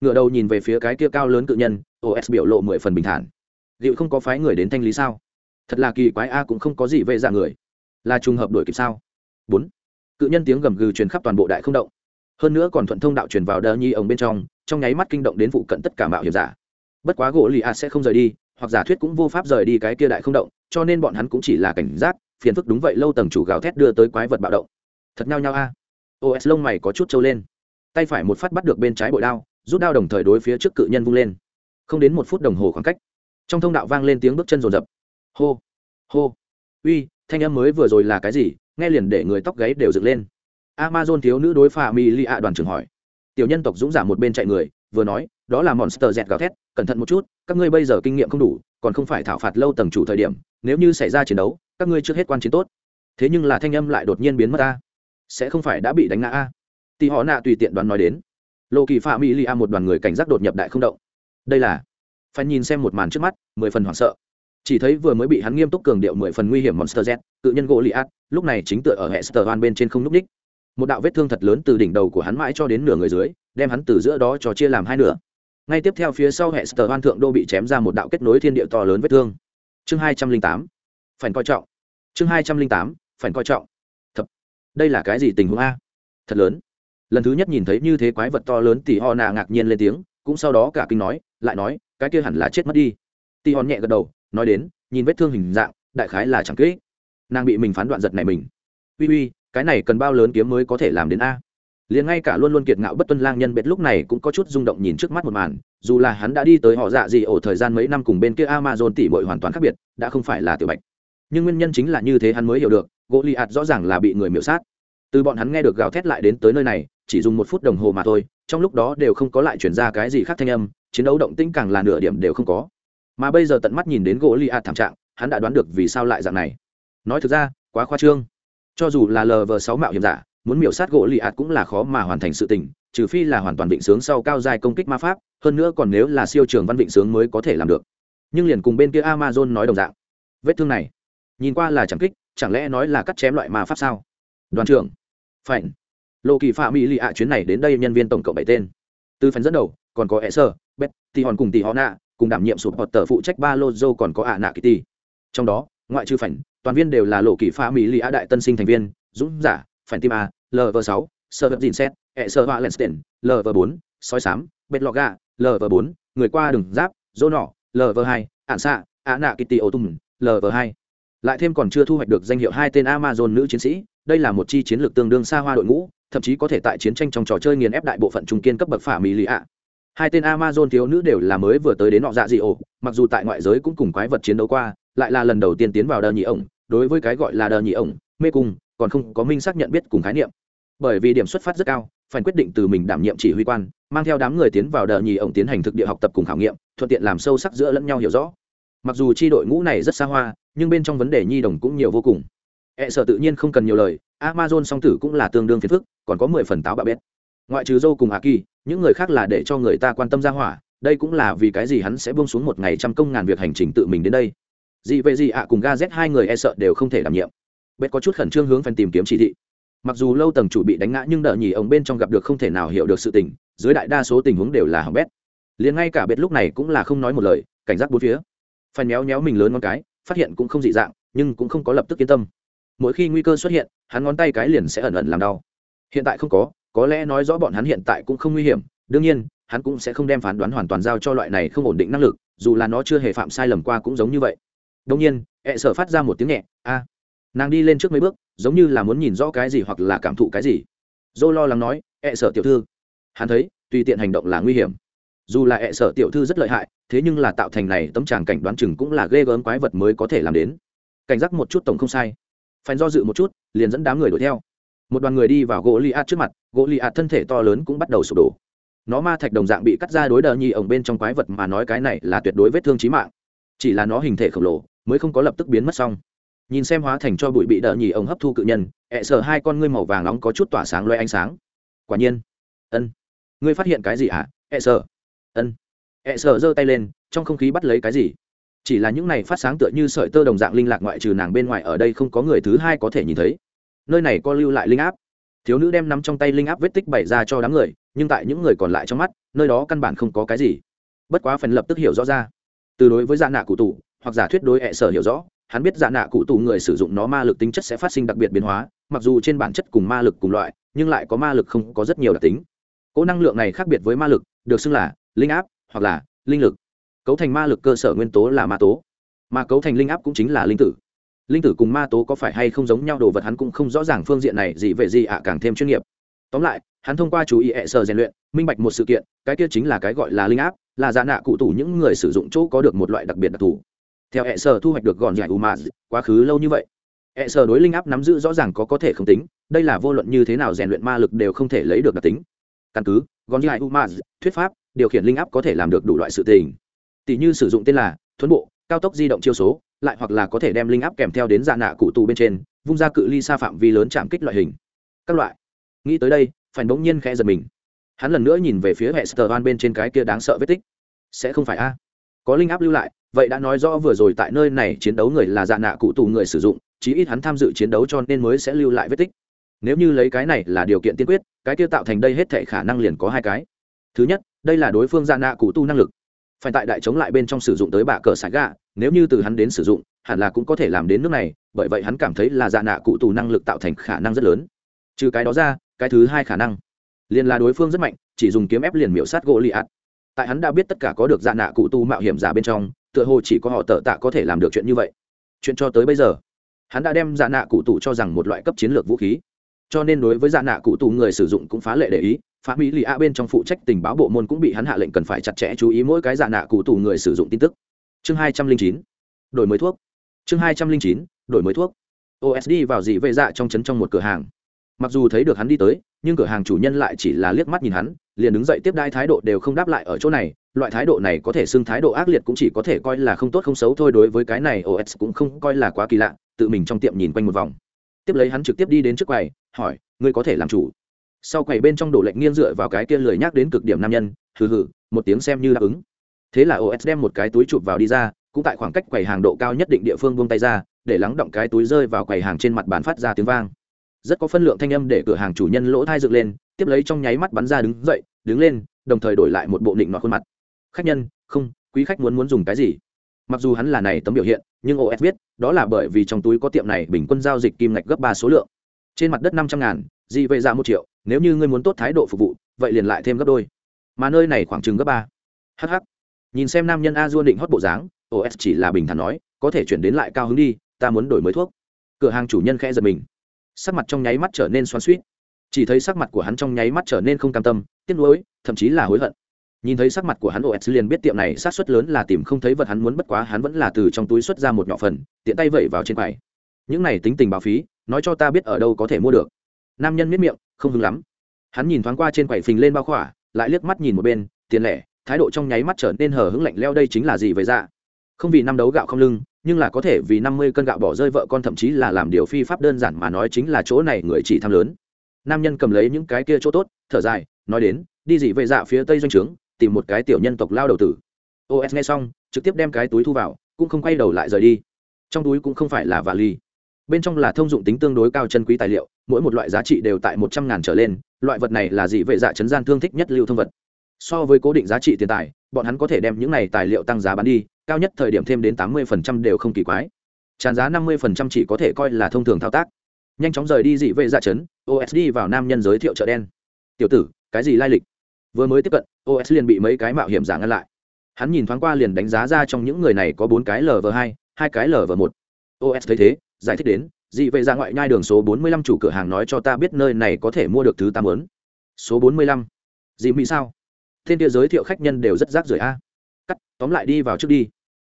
Ngựa đầu nhìn về phía cái kia cao lớn cự nhân os biểu lộ mười phần bình thản. Liệu không có phái người đến thanh lý sao? Thật là kỳ quái, a cũng không có gì về dạng người. Là trùng hợp đổi kịp sao? Bốn. Cự nhân tiếng gầm gừ truyền khắp toàn bộ đại không động. Hơn nữa còn thuận thông đạo truyền vào đờ nhi ống bên trong trong nháy mắt kinh động đến vụ cận tất cả mạo hiểm giả bất quá gỗ lì a sẽ không rời đi, hoặc giả thuyết cũng vô pháp rời đi cái kia đại không động, cho nên bọn hắn cũng chỉ là cảnh giác, phiền phức đúng vậy lâu tầng chủ gào thét đưa tới quái vật bạo động. Thật nhau nhau a. Os lông mày có chút trâu lên. Tay phải một phát bắt được bên trái bội đao, rút đao đồng thời đối phía trước cự nhân vung lên. Không đến một phút đồng hồ khoảng cách, trong thông đạo vang lên tiếng bước chân rồn rập. Hô hô. Uy, thanh âm mới vừa rồi là cái gì? Nghe liền để người tóc gáy đều dựng lên. Amazon thiếu nữ đối phà mi li a đoàn trưởng hỏi. Tiểu nhân tộc dũng giả một bên chạy người vừa nói đó là monster dẹt gào thét cẩn thận một chút các ngươi bây giờ kinh nghiệm không đủ còn không phải thảo phạt lâu tầng chủ thời điểm nếu như xảy ra chiến đấu các ngươi trước hết quan chiến tốt. Thế nhưng là thanh âm lại đột nhiên biến mất a, sẽ không phải đã bị đánh ngã a. Tì họ nạ tùy tiện đoán nói đến. Lộ kỳ phạm mỹ li a một đoàn người cảnh giác đột nhập đại không động. Đây là phải nhìn xem một màn trước mắt mười phần hoảng sợ. Chỉ thấy vừa mới bị hắn nghiêm túc cường điệu mười phần nguy hiểm monster z cự nhân gỗ li a lúc này chính tựa ở hệ sờ van bên trên không lúc ních. Một đạo vết thương thật lớn từ đỉnh đầu của hắn mãi cho đến nửa người dưới đem hắn từ giữa đó cho chia làm hai nửa. Ngay tiếp theo phía sau hệ sở hoan thượng đô bị chém ra một đạo kết nối thiên địa to lớn vết thương. Chương hai trăm linh tám, phản coi trọng. Chương hai trăm linh tám, phản coi trọng. Thật, đây là cái gì tình huống a? Thật lớn. Lần thứ nhất nhìn thấy như thế quái vật to lớn, tỷ họ nà ngạc nhiên lên tiếng, cũng sau đó cả kinh nói, lại nói, cái kia hẳn là chết mất đi. Tỷ hòn nhẹ gật đầu, nói đến, nhìn vết thương hình dạng, đại khái là chẳng kỹ. Nàng bị mình phán đoạn giật này mình. Uy uy, cái này cần bao lớn kiếm mới có thể làm đến a? Liền ngay cả luôn luôn kiệt ngạo bất tuân lang nhân biệt lúc này cũng có chút rung động nhìn trước mắt một màn, dù là hắn đã đi tới họ dạ gì ổ thời gian mấy năm cùng bên kia amazon tỉ bội hoàn toàn khác biệt, đã không phải là tiểu bạch. Nhưng nguyên nhân chính là như thế hắn mới hiểu được gỗ li ạt rõ ràng là bị người miễu sát. Từ bọn hắn nghe được gào thét lại đến tới nơi này, chỉ dùng một phút đồng hồ mà thôi, trong lúc đó đều không có lại chuyển ra cái gì khác thanh âm, chiến đấu động tĩnh càng là nửa điểm đều không có. Mà bây giờ tận mắt nhìn đến gỗ li ạt thảm trạng, hắn đã đoán được vì sao lại dạng này. Nói thực ra, quá khoa trương. Cho dù là lv sáu mạo hiểm giả muốn miểu sát gỗ lì ạt cũng là khó mà hoàn thành sự tình, trừ phi là hoàn toàn vịnh sướng sau cao dài công kích ma pháp, hơn nữa còn nếu là siêu trường văn vịnh sướng mới có thể làm được. Nhưng liền cùng bên kia amazon nói đồng dạng, vết thương này, nhìn qua là chẳng kích, chẳng lẽ nói là cắt chém loại ma pháp sao? Đoàn trưởng phảnh lộ kỳ phạm mỹ lì ạ chuyến này đến đây nhân viên tổng cộng bảy tên. Từ phần dẫn đầu, còn có e sơ bet thì hòn cùng tỷ họ nạ, cùng đảm nhiệm sụp hoặc tờ phụ trách ba lô dô còn có ạ nạ kitty trong đó, ngoại trừ phảnh toàn viên đều là lộ kỳ phạm mỹ lì ạ đại tân sinh thành viên, dũng giả phản tim a lv sáu, sơ vật dìn xét e sơ hoa lensten lv bốn, sói sám bệt lò gà lv bốn, người qua đường giáp, dô nọ lv hai, ạn xạ ạ nạ kitty ô tung lv hai. Lại thêm còn chưa thu hoạch được danh hiệu hai tên amazon nữ chiến sĩ, đây là một chi chiến lược tương đương xa hoa đội ngũ, thậm chí có thể tại chiến tranh trong trò chơi nghiền ép đại bộ phận trung kiên cấp bậc phả mỹ lì ạ. Hai tên amazon thiếu nữ đều là mới vừa tới đến nọ dạ dị ổ, mặc dù tại ngoại giới cũng cùng quái vật chiến đấu qua, lại là lần đầu tiên tiến vào đờ nhị ổng. Đối với cái gọi là đờ nhị ổng, mê cung còn không có minh xác nhận biết cùng khái niệm. Bởi vì điểm xuất phát rất cao, phải quyết định từ mình đảm nhiệm chỉ huy quan, mang theo đám người tiến vào đờ nhì ổng tiến hành thực địa học tập cùng khảo nghiệm, thuận tiện làm sâu sắc giữa lẫn nhau hiểu rõ. Mặc dù chi đội ngũ này rất xa hoa, nhưng bên trong vấn đề nhi đồng cũng nhiều vô cùng. E sợ tự nhiên không cần nhiều lời, amazon song tử cũng là tương đương phiền phức, còn có mười phần táo bạo bét ngoại trừ dâu cùng hạ kỳ những người khác là để cho người ta quan tâm ra hỏa, đây cũng là vì cái gì hắn sẽ buông xuống một ngày trăm công ngàn việc hành trình tự mình đến đây. Dị về gì ạ cùng ga z hai người e sợ đều không thể đảm nhiệm bét có chút khẩn trương hướng phần tìm kiếm chỉ thị. Mặc dù lâu tầng chủ bị đánh ngã nhưng đợi nhì ông bên trong gặp được không thể nào hiểu được sự tình, dưới đại đa số tình huống đều là hỏng bét. Liền ngay cả bét lúc này cũng là không nói một lời, cảnh giác bốn phía. Phen méo méo mình lớn ngón cái, phát hiện cũng không dị dạng, nhưng cũng không có lập tức yên tâm. Mỗi khi nguy cơ xuất hiện, hắn ngón tay cái liền sẽ ẩn ẩn làm đau. Hiện tại không có có lẽ nói rõ bọn hắn hiện tại cũng không nguy hiểm, đương nhiên, hắn cũng sẽ không đem phán đoán hoàn toàn giao cho loại này không ổn định năng lực, dù là nó chưa hề phạm sai lầm qua cũng giống như vậy. Đông nhiên e hẹ sở phát ra một tiếng nhẹ, a nàng đi lên trước mấy bước, giống như là muốn nhìn rõ cái gì hoặc là cảm thụ cái gì. Dô lo lắng nói, ẹ sợ tiểu thư. Hắn thấy, tùy tiện hành động là nguy hiểm. Dù là ẹ sợ tiểu thư rất lợi hại, thế nhưng là tạo thành này tấm tràng cảnh đoán chừng cũng là ghê gớm quái vật mới có thể làm đến. Cảnh giác một chút tổng không sai. Phanh do dự một chút, liền dẫn đám người đuổi theo. Một đoàn người đi vào gỗ li ạt trước mặt, gỗ li ạt thân thể to lớn cũng bắt đầu sụp đổ. Nó ma thạch đồng dạng bị cắt ra đối đờ nhi ổng bên trong quái vật mà nói cái này là tuyệt đối vết thương trí mạng. Chỉ là nó hình thể khổng lồ, mới không có lập tức biến mất xong nhìn xem hóa thành cho bụi bị đỡ nhì ông hấp thu cự nhân, ẹ sợ hai con ngươi màu vàng nóng có chút tỏa sáng loe ánh sáng. Quả nhiên. Ân. Ngươi phát hiện cái gì hả? À? ẹ sợ. Ân. Ẹ sợ giơ tay lên, trong không khí bắt lấy cái gì? Chỉ là những này phát sáng tựa như sợi tơ đồng dạng linh lạc ngoại trừ nàng bên ngoài ở đây không có người thứ hai có thể nhìn thấy. Nơi này có lưu lại linh áp. Thiếu nữ đem nắm trong tay linh áp vết tích bày ra cho đám người, nhưng tại những người còn lại trong mắt, nơi đó căn bản không có cái gì. Bất quá phần lập tức hiểu rõ ra. Từ đối với dạ nạ cụ tụ hoặc giả thuyết đối hệ sở hiểu rõ hắn biết dạ nạ cụ tù người sử dụng nó ma lực tính chất sẽ phát sinh đặc biệt biến hóa, mặc dù trên bản chất cùng ma lực cùng loại, nhưng lại có ma lực không có rất nhiều đặc tính. Cỗ năng lượng này khác biệt với ma lực, được xưng là linh áp hoặc là linh lực. Cấu thành ma lực cơ sở nguyên tố là ma tố, mà cấu thành linh áp cũng chính là linh tử. Linh tử cùng ma tố có phải hay không giống nhau, đồ vật hắn cũng không rõ ràng, phương diện này gì về gì ạ, càng thêm chuyên nghiệp. Tóm lại, hắn thông qua chú ý hệ sơ rèn luyện, minh bạch một sự kiện, cái kia chính là cái gọi là linh áp, là dạ nạ cụ tủ những người sử dụng chỗ có được một loại đặc biệt đặc thù theo hệ sở thu hoạch được gòn giải u ma quá khứ lâu như vậy. Hệ sở đối linh áp nắm giữ rõ ràng có có thể không tính, đây là vô luận như thế nào rèn luyện ma lực đều không thể lấy được đặc tính. Căn cứ gòn giải u ma thuyết pháp, điều khiển linh áp có thể làm được đủ loại sự tình. Tỷ như sử dụng tên là thuấn bộ, cao tốc di động chiêu số, lại hoặc là có thể đem linh áp kèm theo đến dạ nạ cụ tù bên trên, vung ra cự ly xa phạm vi lớn chạm kích loại hình. Các loại. Nghĩ tới đây phải bỗng nhiên khẽ giật mình. Hắn lần nữa nhìn về phía hệ sờ van bên trên cái kia đáng sợ vết tích. Sẽ không phải a. Có linh áp lưu lại vậy đã nói rõ vừa rồi tại nơi này chiến đấu người là dạ nạ cụ tù người sử dụng, chí ít hắn tham dự chiến đấu cho nên mới sẽ lưu lại vết tích. Nếu như lấy cái này là điều kiện tiên quyết, cái kia tạo thành đây hết thể khả năng liền có hai cái. Thứ nhất, đây là đối phương dạ nạ cụ tu năng lực. Phải tại đại chống lại bên trong sử dụng tới bạ cờ sải gà nếu như từ hắn đến sử dụng, hẳn là cũng có thể làm đến nước này, bởi vậy hắn cảm thấy là dạ nạ cụ tù năng lực tạo thành khả năng rất lớn. Trừ cái đó ra, cái thứ hai khả năng liền là đối phương rất mạnh, chỉ dùng kiếm ép liền miễu sát gỗ lì ạt. Tại hắn đã biết tất cả có được dạ nạ cụ tu mạo hiểm giả bên trong tựa hồ chỉ có họ tờ tạ có thể làm được chuyện như vậy. Chuyện cho tới bây giờ, hắn đã đem dạ nạ cụ tù cho rằng một loại cấp chiến lược vũ khí. Cho nên đối với dạ nạ cụ tù người sử dụng cũng phá lệ để ý, phá mỹ lì a bên trong phụ trách tình báo bộ môn cũng bị hắn hạ lệnh cần phải chặt chẽ chú ý mỗi cái dạ nạ cụ tù người sử dụng tin tức. Chương hai trăm linh chín, đổi mới thuốc. Chương hai trăm linh chín, đổi mới thuốc. Osd vào dị vệ dạ trong trấn trong một cửa hàng. Mặc dù thấy được hắn đi tới, nhưng cửa hàng chủ nhân lại chỉ là liếc mắt nhìn hắn liền đứng dậy tiếp đai thái độ đều không đáp lại ở chỗ này, loại thái độ này có thể xưng thái độ ác liệt cũng chỉ có thể coi là không tốt không xấu thôi, đối với cái này os cũng không coi là quá kỳ lạ, tự mình trong tiệm nhìn quanh một vòng. Tiếp lấy hắn trực tiếp đi đến trước quầy, hỏi, ngươi có thể làm chủ? Sau quầy bên trong đổ lệnh nghiêng dựa vào cái kia lười nhắc đến cực điểm nam nhân, hừ hừ, một tiếng xem như đáp ứng. Thế là os đem một cái túi chụp vào đi ra, cũng tại khoảng cách quầy hàng độ cao nhất định địa phương buông tay ra, để lắng động cái túi rơi vào quầy hàng trên mặt bàn phát ra tiếng vang. Rất có phân lượng thanh âm để cửa hàng chủ nhân lỗ thai dựng lên, tiếp lấy trong nháy mắt bắn ra đứng dậy đứng lên, đồng thời đổi lại một bộ định nọ khuôn mặt. Khách nhân, không, quý khách muốn muốn dùng cái gì? Mặc dù hắn là này tấm biểu hiện, nhưng os biết, đó là bởi vì trong túi có tiệm này bình quân giao dịch kim ngạch gấp ba số lượng. Trên mặt đất năm trăm ngàn gì vậy ra một triệu, nếu như ngươi muốn tốt thái độ phục vụ, vậy liền lại thêm gấp đôi. Mà nơi này khoảng chừng gấp ba. Hh nhìn xem nam nhân a duôn định hót bộ dáng os chỉ là bình thản nói, có thể chuyển đến lại cao hứng đi, ta muốn đổi mới thuốc. Cửa hàng chủ nhân khẽ giật mình. Sắc mặt trong nháy mắt trở nên xoắn suýt chỉ thấy sắc mặt của hắn trong nháy mắt trở nên không cam tâm, tiếc nuối, thậm chí là hối hận. Nhìn thấy sắc mặt của hắn os liền biết tiệm này sát suất lớn là tìm không thấy vật hắn muốn, bất quá hắn vẫn là từ trong túi xuất ra một nhỏ phần, tiện tay vẩy vào trên quầy. Những này tính tình báo phí, nói cho ta biết ở đâu có thể mua được. Nam nhân miết miệng, không hứng lắm. Hắn nhìn thoáng qua trên quầy phình lên bao khỏa, lại liếc mắt nhìn một bên, tiền lẻ, thái độ trong nháy mắt trở nên hờ hững lạnh leo đây chính là gì vậy ra không vì năm đấu gạo không lưng, nhưng là có thể vì năm mươi cân gạo bỏ rơi vợ con thậm chí là làm điều phi pháp đơn giản mà nói chính là chỗ này người chỉ tham lớn nam nhân cầm lấy những cái kia chỗ tốt, thở dài, nói đến, đi gì về dạ phía tây doanh trướng, tìm một cái tiểu nhân tộc lao đầu tử. Os nghe xong, trực tiếp đem cái túi thu vào, cũng không quay đầu lại rời đi. Trong túi cũng không phải là vali. Bên trong là thông dụng tính tương đối cao chân quý tài liệu, mỗi một loại giá trị đều tại một trăm ngàn trở lên, loại vật này là dị vệ dạ chấn gian thương thích nhất lưu thông vật. So với cố định giá trị tiền tài, bọn hắn có thể đem những này tài liệu tăng giá bán đi, cao nhất thời điểm thêm đến tám mươi đều không kỳ quái. Tràn giá năm mươi chỉ có thể coi là thông thường thao tác nhanh chóng rời đi dị vệ dạ chấn đi vào nam nhân giới thiệu chợ đen. Tiểu tử, cái gì lai lịch? Vừa mới tiếp cận os liền bị mấy cái mạo hiểm giả ngăn lại. Hắn nhìn thoáng qua liền đánh giá ra trong những người này có bốn cái lv hai hai cái lv một. Os thấy thế, giải thích đến, dị vệ ra ngoại nhai đường số bốn mươi lăm chủ cửa hàng nói cho ta biết nơi này có thể mua được thứ tám lớn số bốn mươi lăm. Dị mỹ sao? Thiên kia giới thiệu khách nhân đều rất rác rưởi a. Cắt, tóm lại đi vào trước đi.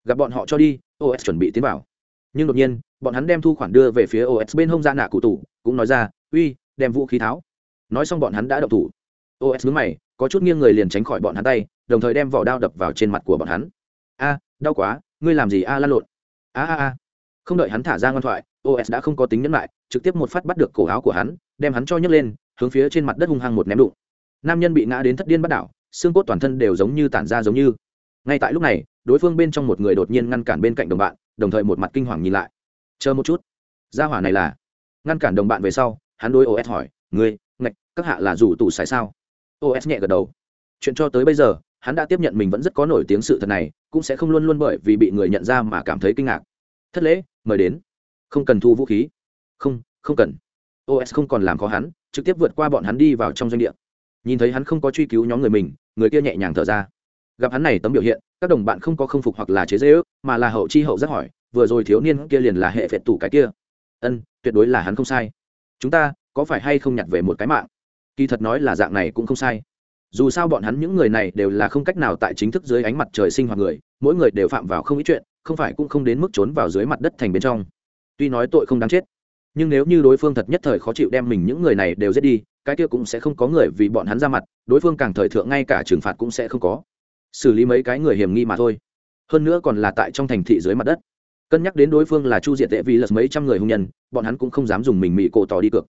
Gặp bọn họ cho đi os chuẩn bị tiến vào. Nhưng đột nhiên bọn hắn đem thu khoản đưa về phía os bên hông ra nạ cụ tủ cũng nói ra uy đem vũ khí tháo. Nói xong bọn hắn đã đậu thủ. Os ngứng mày có chút nghiêng người liền tránh khỏi bọn hắn tay đồng thời đem vỏ đao đập vào trên mặt của bọn hắn. A đau quá ngươi làm gì a à, lăn lộn? A a a. Không đợi hắn thả ra ngoan thoại os đã không có tính nhẫn lại trực tiếp một phát bắt được cổ áo của hắn đem hắn cho nhấc lên hướng phía trên mặt đất hung hăng một ném đụng. Nam nhân bị ngã đến thất điên bắt đảo xương cốt toàn thân đều giống như tản ra giống như. Ngay tại lúc này đối phương bên trong một người đột nhiên ngăn cản bên cạnh đồng bạn đồng thời một mặt kinh hoàng nhìn lại chờ một chút. Gia hỏa này là? Ngăn cản đồng bạn về sau, hắn đối os hỏi, ngươi, ngạch, các hạ là rủ tủ sải sao? Os nhẹ gật đầu. Chuyện cho tới bây giờ, hắn đã tiếp nhận mình vẫn rất có nổi tiếng sự thật này, cũng sẽ không luôn luôn bởi vì bị người nhận ra mà cảm thấy kinh ngạc. Thất lễ, mời đến. Không cần thu vũ khí. Không không cần. Os không còn làm khó hắn, trực tiếp vượt qua bọn hắn đi vào trong doanh địa. Nhìn thấy hắn không có truy cứu nhóm người mình, người kia nhẹ nhàng thở ra. Gặp hắn này tấm biểu hiện, các đồng bạn không có không phục hoặc là chế dễ ước mà là hậu chi hậu rất hỏi vừa rồi thiếu niên kia liền là hệ phệt tủ cái kia. Ân, tuyệt đối là hắn không sai. Chúng ta có phải hay không nhặt về một cái mạng? Kỳ thật nói là dạng này cũng không sai. Dù sao bọn hắn những người này đều là không cách nào tại chính thức dưới ánh mặt trời sinh hoạt người, mỗi người đều phạm vào không ít chuyện, không phải cũng không đến mức trốn vào dưới mặt đất thành bên trong. Tuy nói tội không đáng chết, nhưng nếu như đối phương thật nhất thời khó chịu đem mình những người này đều giết đi, cái kia cũng sẽ không có người vì bọn hắn ra mặt, đối phương càng thời thượng ngay cả trừng phạt cũng sẽ không có. Xử lý mấy cái người hiểm nghi mà thôi. Hơn nữa còn là tại trong thành thị dưới mặt đất cân nhắc đến đối phương là chu diệt tệ vì lật mấy trăm người hung nhân, bọn hắn cũng không dám dùng mình mỹ cổ tỏ đi cược.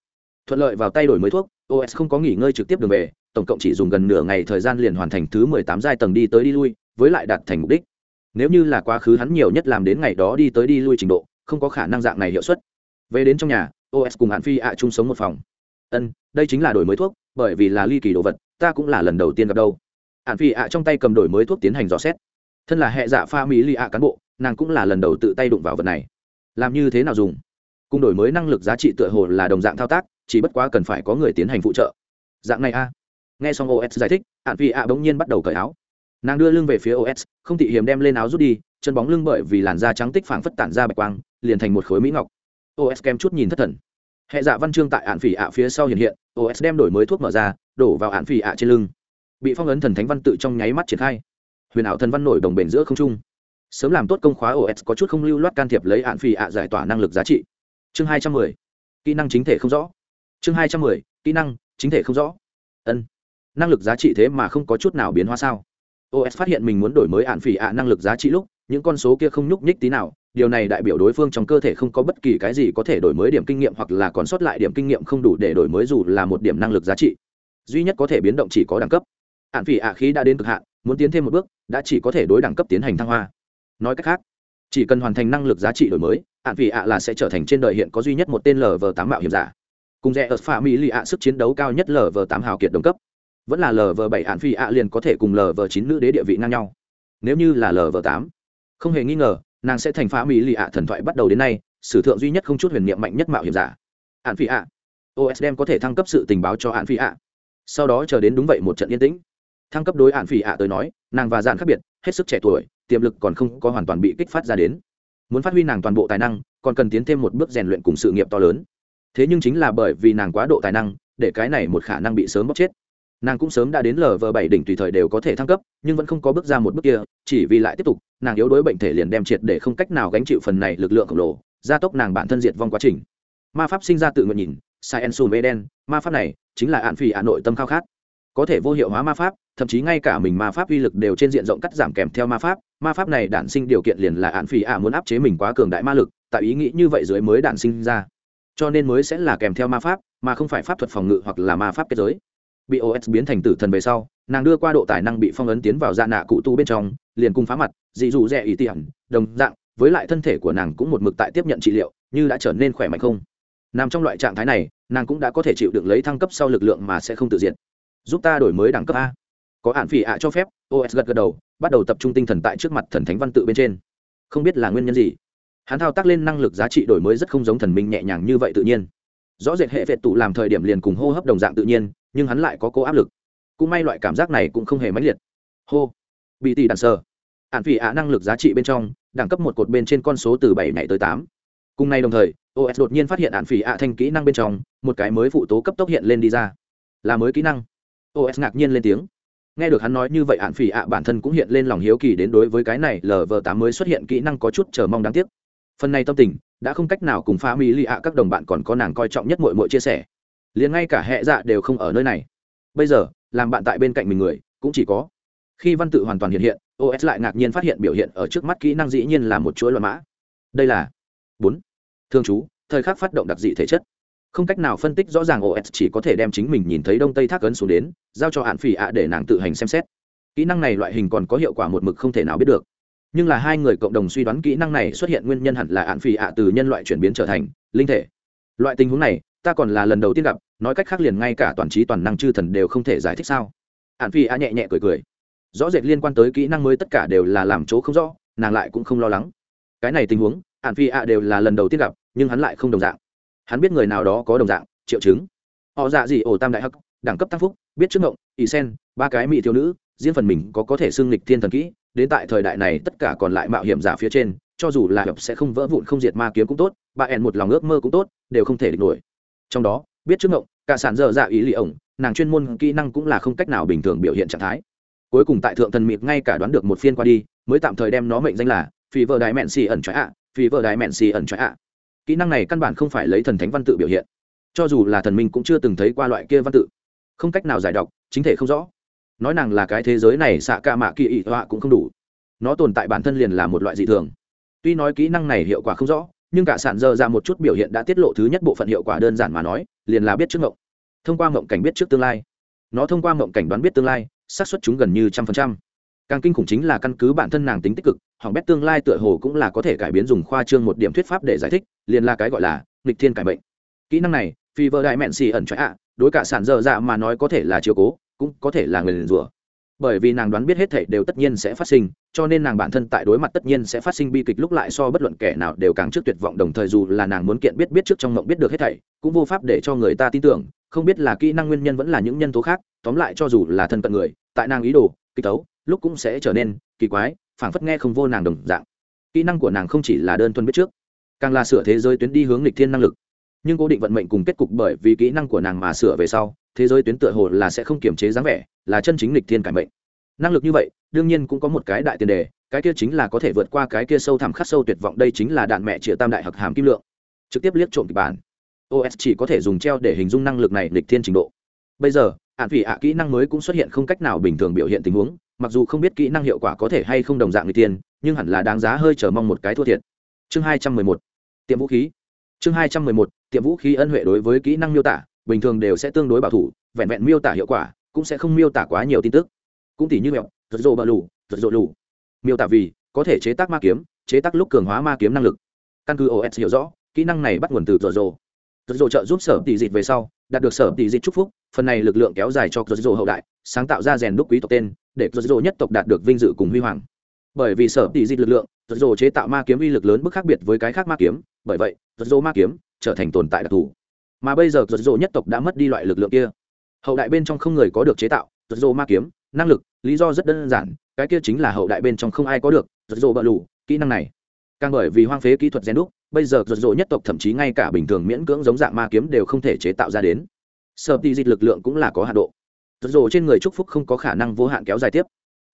Thuận lợi vào tay đổi mới thuốc os không có nghỉ ngơi trực tiếp đường về, tổng cộng chỉ dùng gần nửa ngày thời gian liền hoàn thành thứ mười tám giai tầng đi tới đi lui, với lại đạt thành mục đích. Nếu như là quá khứ hắn nhiều nhất làm đến ngày đó đi tới đi lui trình độ, không có khả năng dạng này hiệu suất. Về đến trong nhà os cùng hạn phi ạ chung sống một phòng. Ân, đây chính là đổi mới thuốc, bởi vì là ly kỳ đồ vật, ta cũng là lần đầu tiên gặp đâu. Hạn phi ạ trong tay cầm đổi mới thuốc tiến hành dò xét. Thân là hệ giả pha mỹ ly ạ cán bộ nàng cũng là lần đầu tự tay đụng vào vật này. Làm như thế nào dùng? Cùng đổi mới năng lực giá trị tựa hồ là đồng dạng thao tác, chỉ bất quá cần phải có người tiến hành phụ trợ. Dạng này a. Nghe xong os giải thích hạn vị ạ bỗng nhiên bắt đầu cởi áo. Nàng đưa lưng về phía os không thị hiểm đem lên áo rút đi, chân bóng lưng bởi vì làn da trắng tích phảng phất tản ra bạch quang, liền thành một khối mỹ ngọc. Os kem chút nhìn thất thần. Hệ dạ văn chương tại ạn phỉ ạ phía sau hiện hiện os đem đổi mới thuốc mở ra, đổ vào ạn phỉ ạ trên lưng. Bị phong ấn thần thánh văn tự trong nháy mắt triển khai. Huyền ảo thần văn nổi đồng bền giữa không trung sớm làm tốt công khóa os có chút không lưu loát can thiệp lấy hạn phỉ ạ giải tỏa năng lực giá trị. Chương hai trăm mười, kỹ năng chính thể không rõ. Chương hai trăm mười, kỹ năng chính thể không rõ. Ân. Năng lực giá trị thế mà không có chút nào biến hóa sao? Os phát hiện mình muốn đổi mới hạn phỉ ạ năng lực giá trị lúc, những con số kia không nhúc nhích tí nào. Điều này đại biểu đối phương trong cơ thể không có bất kỳ cái gì có thể đổi mới điểm kinh nghiệm hoặc là còn sót lại điểm kinh nghiệm không đủ để đổi mới dù là một điểm năng lực giá trị. Duy nhất có thể biến động chỉ có đẳng cấp. Hạn phỉ ạ khí đã đến cực hạn, muốn tiến thêm một bước, đã chỉ có thể đối đẳng cấp tiến hành thăng hoa nói cách khác, chỉ cần hoàn thành năng lực giá trị đổi mới, ạn vị ạ là sẽ trở thành trên đời hiện có duy nhất một tên lv tám mạo hiểm giả. Cùng rẽ ở pha mỹ lì ạ sức chiến đấu cao nhất lv tám hào kiệt đồng cấp. Vẫn là lv bảy ạn phi ạ liền có thể cùng lv chín nữ đế địa vị ngang nhau. Nếu như là lv tám, không hề nghi ngờ, nàng sẽ thành pha mỹ lì ạ thần thoại bắt đầu đến nay, sử thượng duy nhất không chút huyền niệm mạnh nhất mạo hiểm giả. Ạn phi ạ. Os đem có thể thăng cấp sự tình báo cho ạn phi ạ. Sau đó chờ đến đúng vậy một trận yên tĩnh. Thăng cấp đối ạn phi ạ tới nói, nàng và dạn khác biệt, hết sức trẻ tuổi tiềm lực còn không có hoàn toàn bị kích phát ra đến. Muốn phát huy nàng toàn bộ tài năng, còn cần tiến thêm một bước rèn luyện cùng sự nghiệp to lớn. Thế nhưng chính là bởi vì nàng quá độ tài năng, để cái này một khả năng bị sớm bóc chết. Nàng cũng sớm đã đến lờ vờ bảy đỉnh tùy thời đều có thể thăng cấp, nhưng vẫn không có bước ra một bước kia, chỉ vì lại tiếp tục, nàng yếu đuối bệnh thể liền đem triệt để không cách nào gánh chịu phần này lực lượng khổng lồ, gia tốc nàng bản thân diệt vong quá trình. Ma pháp sinh ra tự nguyện nhìn sai en sùm đen ma pháp này chính là ạn phì hà nội tâm khao khát có thể vô hiệu hóa ma pháp thậm chí ngay cả mình ma pháp uy lực đều trên diện rộng cắt giảm kèm theo ma pháp. Ma pháp này đản sinh điều kiện liền là ạn phỉ ạ muốn áp chế mình quá cường đại ma lực tại ý nghĩ như vậy dưới mới đản sinh ra. Cho nên mới sẽ là kèm theo ma pháp mà không phải pháp thuật phòng ngự hoặc là ma pháp kết giới. Bị os biến thành tử thần về sau nàng đưa qua độ tài năng bị phong ấn tiến vào dạ nạ cụ tu bên trong liền cùng phá mặt dị dụ rẻ ý tiện, đồng dạng với lại thân thể của nàng cũng một mực tại tiếp nhận trị liệu như đã trở nên khỏe mạnh không? Nằm trong loại trạng thái này nàng cũng đã có thể chịu được lấy thăng cấp sau lực lượng mà sẽ không tự diện giúp ta đổi mới đẳng cấp a. Có hạn phỉ ạ cho phép os gật gật đầu, bắt đầu tập trung tinh thần tại trước mặt thần thánh văn tự bên trên. Không biết là nguyên nhân gì. Hắn thao tác lên năng lực giá trị đổi mới rất không giống thần minh nhẹ nhàng như vậy tự nhiên. Rõ rệt hệ vẹt tụ làm thời điểm liền cùng hô hấp đồng dạng tự nhiên, nhưng hắn lại có cố áp lực. Cũng may loại cảm giác này cũng không hề mãnh liệt. Hô. Bị tỷ đàn sơ ạn phỉ ạ năng lực giá trị bên trong, đẳng cấp một cột bên trên con số từ bảy ngày tới tám. Cùng nay đồng thời os đột nhiên phát hiện ạn phỉ ạ thanh kỹ năng bên trong, một cái mới phụ tố cấp tốc hiện lên đi ra. Là mới kỹ năng os ngạc nhiên lên tiếng. Nghe được hắn nói như vậy hạn phỉ ạ bản thân cũng hiện lên lòng hiếu kỳ đến đối với cái này lv tám mới xuất hiện kỹ năng có chút chờ mong đáng tiếc. Phần này tâm tình, đã không cách nào cùng pha mỹ lì ạ các đồng bạn còn có nàng coi trọng nhất mội mội chia sẻ. Liền ngay cả hệ dạ đều không ở nơi này. Bây giờ, làm bạn tại bên cạnh mình người, cũng chỉ có. Khi văn tự hoàn toàn hiện hiện os lại ngạc nhiên phát hiện biểu hiện ở trước mắt kỹ năng dĩ nhiên là một chuỗi loạn mã. Đây là bốn. Thương chú, thời khắc phát động đặc dị thể chất không cách nào phân tích rõ ràng os chỉ có thể đem chính mình nhìn thấy đông tây thác ấn xuống đến, giao cho hạn phỉ ạ để nàng tự hành xem xét. Kỹ năng này loại hình còn có hiệu quả một mực không thể nào biết được. Nhưng là hai người cộng đồng suy đoán kỹ năng này xuất hiện nguyên nhân hẳn là hạn phỉ ạ từ nhân loại chuyển biến trở thành linh thể. Loại tình huống này, ta còn là lần đầu tiên gặp, nói cách khác liền ngay cả toàn trí toàn năng chư thần đều không thể giải thích sao? Hạn phỉ ạ nhẹ nhẹ cười cười. Rõ rệt liên quan tới kỹ năng mới tất cả đều là làm chỗ không rõ, nàng lại cũng không lo lắng. Cái này tình huống, hạn phi ạ đều là lần đầu tiên gặp, nhưng hắn lại không đồng dạng hắn biết người nào đó có đồng dạng, triệu chứng. Họ dạ gì ổ tam đại hắc, đẳng cấp tăng phúc, biết trước ngộng, ỷ sen, ba cái mỹ thiếu nữ, riêng phần mình có có thể xưng lịch thiên thần kỹ, đến tại thời đại này tất cả còn lại mạo hiểm giả phía trên, cho dù là hợp sẽ không vỡ vụn không diệt ma kiếm cũng tốt, bà ẻn một lòng ước mơ cũng tốt, đều không thể địch nổi. Trong đó, biết trước ngộng, cả sản dở dạ ý lì ổng, nàng chuyên môn kỹ năng cũng là không cách nào bình thường biểu hiện trạng thái. Cuối cùng tại thượng thần mịt ngay cả đoán được một phiên qua đi, mới tạm thời đem nó mệnh danh là phi vợ đại mẹn xì ẩn trói ạ phi vợ đại mẹn xì ẩn trói ạ kỹ năng này căn bản không phải lấy thần thánh văn tự biểu hiện. Cho dù là thần minh cũng chưa từng thấy qua loại kia văn tự. Không cách nào giải đọc, chính thể không rõ. Nói nàng là cái thế giới này, xạ ca mạ kỳ ị họa cũng không đủ. Nó tồn tại bản thân liền là một loại dị thường. Tuy nói kỹ năng này hiệu quả không rõ, nhưng cả sản dơ ra một chút biểu hiện đã tiết lộ thứ nhất bộ phận hiệu quả đơn giản mà nói, liền là biết trước ngộng. Thông qua ngộng cảnh biết trước tương lai. Nó thông qua ngộng cảnh đoán biết tương lai, xác suất chúng gần như trăm phần trăm. Càng kinh khủng chính là căn cứ bản thân nàng tính tích cực hỏng bét tương lai tựa hồ cũng là có thể cải biến dùng khoa trương một điểm thuyết pháp để giải thích, liền là cái gọi là nghịch thiên cải bệnh kỹ năng này phi vợ đại mẹn xì ẩn choại ạ, đối cả sản dơ dạ mà nói có thể là chiều cố, cũng có thể là người liền rủa. Bởi vì nàng đoán biết hết thể đều tất nhiên sẽ phát sinh, cho nên nàng bản thân tại đối mặt tất nhiên sẽ phát sinh bi kịch lúc lại so bất luận kẻ nào đều càng trước tuyệt vọng, đồng thời dù là nàng muốn kiện biết biết trước trong mộng biết được hết thảy, cũng vô pháp để cho người ta tin tưởng, không biết là kỹ năng nguyên nhân vẫn là những nhân tố khác, tóm lại cho dù là thân cận người, tại nàng ý đồ, kịch tấu, lúc cũng sẽ trở nên kỳ quái phảng phất nghe không vô nàng đồng dạng. Kỹ năng của nàng không chỉ là đơn thuần biết trước, càng là sửa thế giới tuyến đi hướng lịch thiên năng lực. Nhưng cố định vận mệnh cùng kết cục bởi vì kỹ năng của nàng mà sửa về sau, thế giới tuyến tựa hồ là sẽ không kiềm chế dáng vẻ, là chân chính lịch thiên cải mệnh. Năng lực như vậy, đương nhiên cũng có một cái đại tiền đề, cái kia chính là có thể vượt qua cái kia sâu thẳm khắc sâu tuyệt vọng, đây chính là đạn mẹ chĩa tam đại hặc hàm kim lượng. Trực tiếp liếc trộm kịch bản. Os chỉ có thể dùng treo để hình dung năng lực này lịch thiên trình độ. Bây giờ, hạn vị ạ kỹ năng mới cũng xuất hiện không cách nào bình thường biểu hiện tình huống mặc dù không biết kỹ năng hiệu quả có thể hay không đồng dạng người tiền nhưng hẳn là đáng giá hơi chờ mong một cái thua thiệt. Chương hai trăm mười một, tiệm vũ khí. Chương hai trăm mười một, tiệm vũ khí ân huệ đối với kỹ năng miêu tả, bình thường đều sẽ tương đối bảo thủ, vẹn vẹn miêu tả hiệu quả, cũng sẽ không miêu tả quá nhiều tin tức. Cũng tỉ như mẹo giật rộ bờ lù giật rộ lù. Miêu tả vì, có thể chế tác ma kiếm, chế tác lúc cường hóa ma kiếm năng lực. Căn cứ os hiểu rõ, kỹ năng này bắt nguồn từ giật rộ giật rộ trợ giúp sở tỷ dịch về sau, đạt được sở tỷ dịch chúc phúc, phần này lực lượng kéo dài cho giật rộ hậu đại, sáng tạo ra rèn đúc quý tộc tên, để giật rộ nhất tộc đạt được vinh dự cùng huy hoàng. Bởi vì sở tỷ dịch lực lượng giật rộ chế tạo ma kiếm uy lực lớn bức khác biệt với cái khác ma kiếm, bởi vậy giật rộ ma kiếm trở thành tồn tại đặc thù. Mà bây giờ giật rộ nhất tộc đã mất đi loại lực lượng kia. Hậu đại bên trong không người có được chế tạo giật rộ ma kiếm, năng lực, lý do rất đơn giản, cái kia chính là hậu đại bên trong không ai có được giật rộ bợ lù, kỹ năng này càng bởi vì hoang phế kỹ thuật gen đúc, bây giờ giật rộ nhất tộc thậm chí ngay cả bình thường miễn cưỡng giống dạng ma kiếm đều không thể chế tạo ra đến. Sợ tì dịch lực lượng cũng là có hạ độ. Giật rộ trên người trúc phúc không có khả năng vô hạn kéo dài tiếp.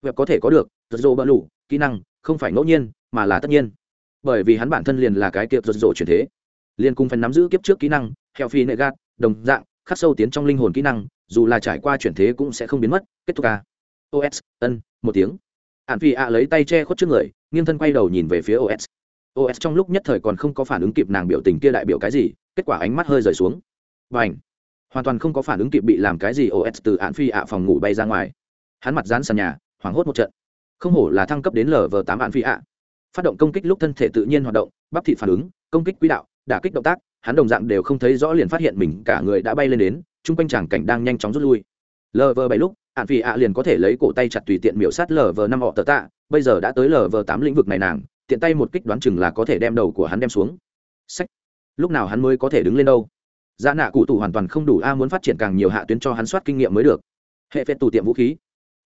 Web có thể có được giật rộ bợ lủ kỹ năng, không phải ngẫu nhiên, mà là tất nhiên. Bởi vì hắn bản thân liền là cái kiệp giật rộ chuyển thế. Liên cung phần nắm giữ kiếp trước kỹ năng theo phi nệ gạt, đồng dạng, khắc sâu tiến trong linh hồn kỹ năng, dù là trải qua chuyển thế cũng sẽ không biến mất. Kết thúc ca. Os ân, một tiếng. Ạn phi ạ lấy tay che khuất trước người nghiêng thân quay đầu nhìn về phía os os trong lúc nhất thời còn không có phản ứng kịp nàng biểu tình kia đại biểu cái gì, kết quả ánh mắt hơi rời xuống. Và ảnh hoàn toàn không có phản ứng kịp bị làm cái gì os từ án phi ạ phòng ngủ bay ra ngoài. Hắn mặt dán sàn nhà, hoảng hốt một trận. Không hổ là thăng cấp đến lv tám án phi ạ. Phát động công kích lúc thân thể tự nhiên hoạt động, bắp thị phản ứng, công kích quỹ đạo, đả kích động tác, hắn đồng dạng đều không thấy rõ liền phát hiện mình cả người đã bay lên đến, chung quanh chàng cảnh đang nhanh chóng rút lui lv bảy lúc ạn phi ạ liền có thể lấy cổ tay chặt tùy tiện miểu sát lv năm họ tờ tạ, bây giờ đã tới lv tám lĩnh vực này nàng, tiện tay một kích đoán chừng là có thể đem đầu của hắn đem xuống. Sách lúc nào hắn mới có thể đứng lên đâu? Giá dạ nạ cụ tủ hoàn toàn không đủ a muốn phát triển càng nhiều hạ tuyến cho hắn soát kinh nghiệm mới được. Hệ phệt tủ tiệm vũ khí.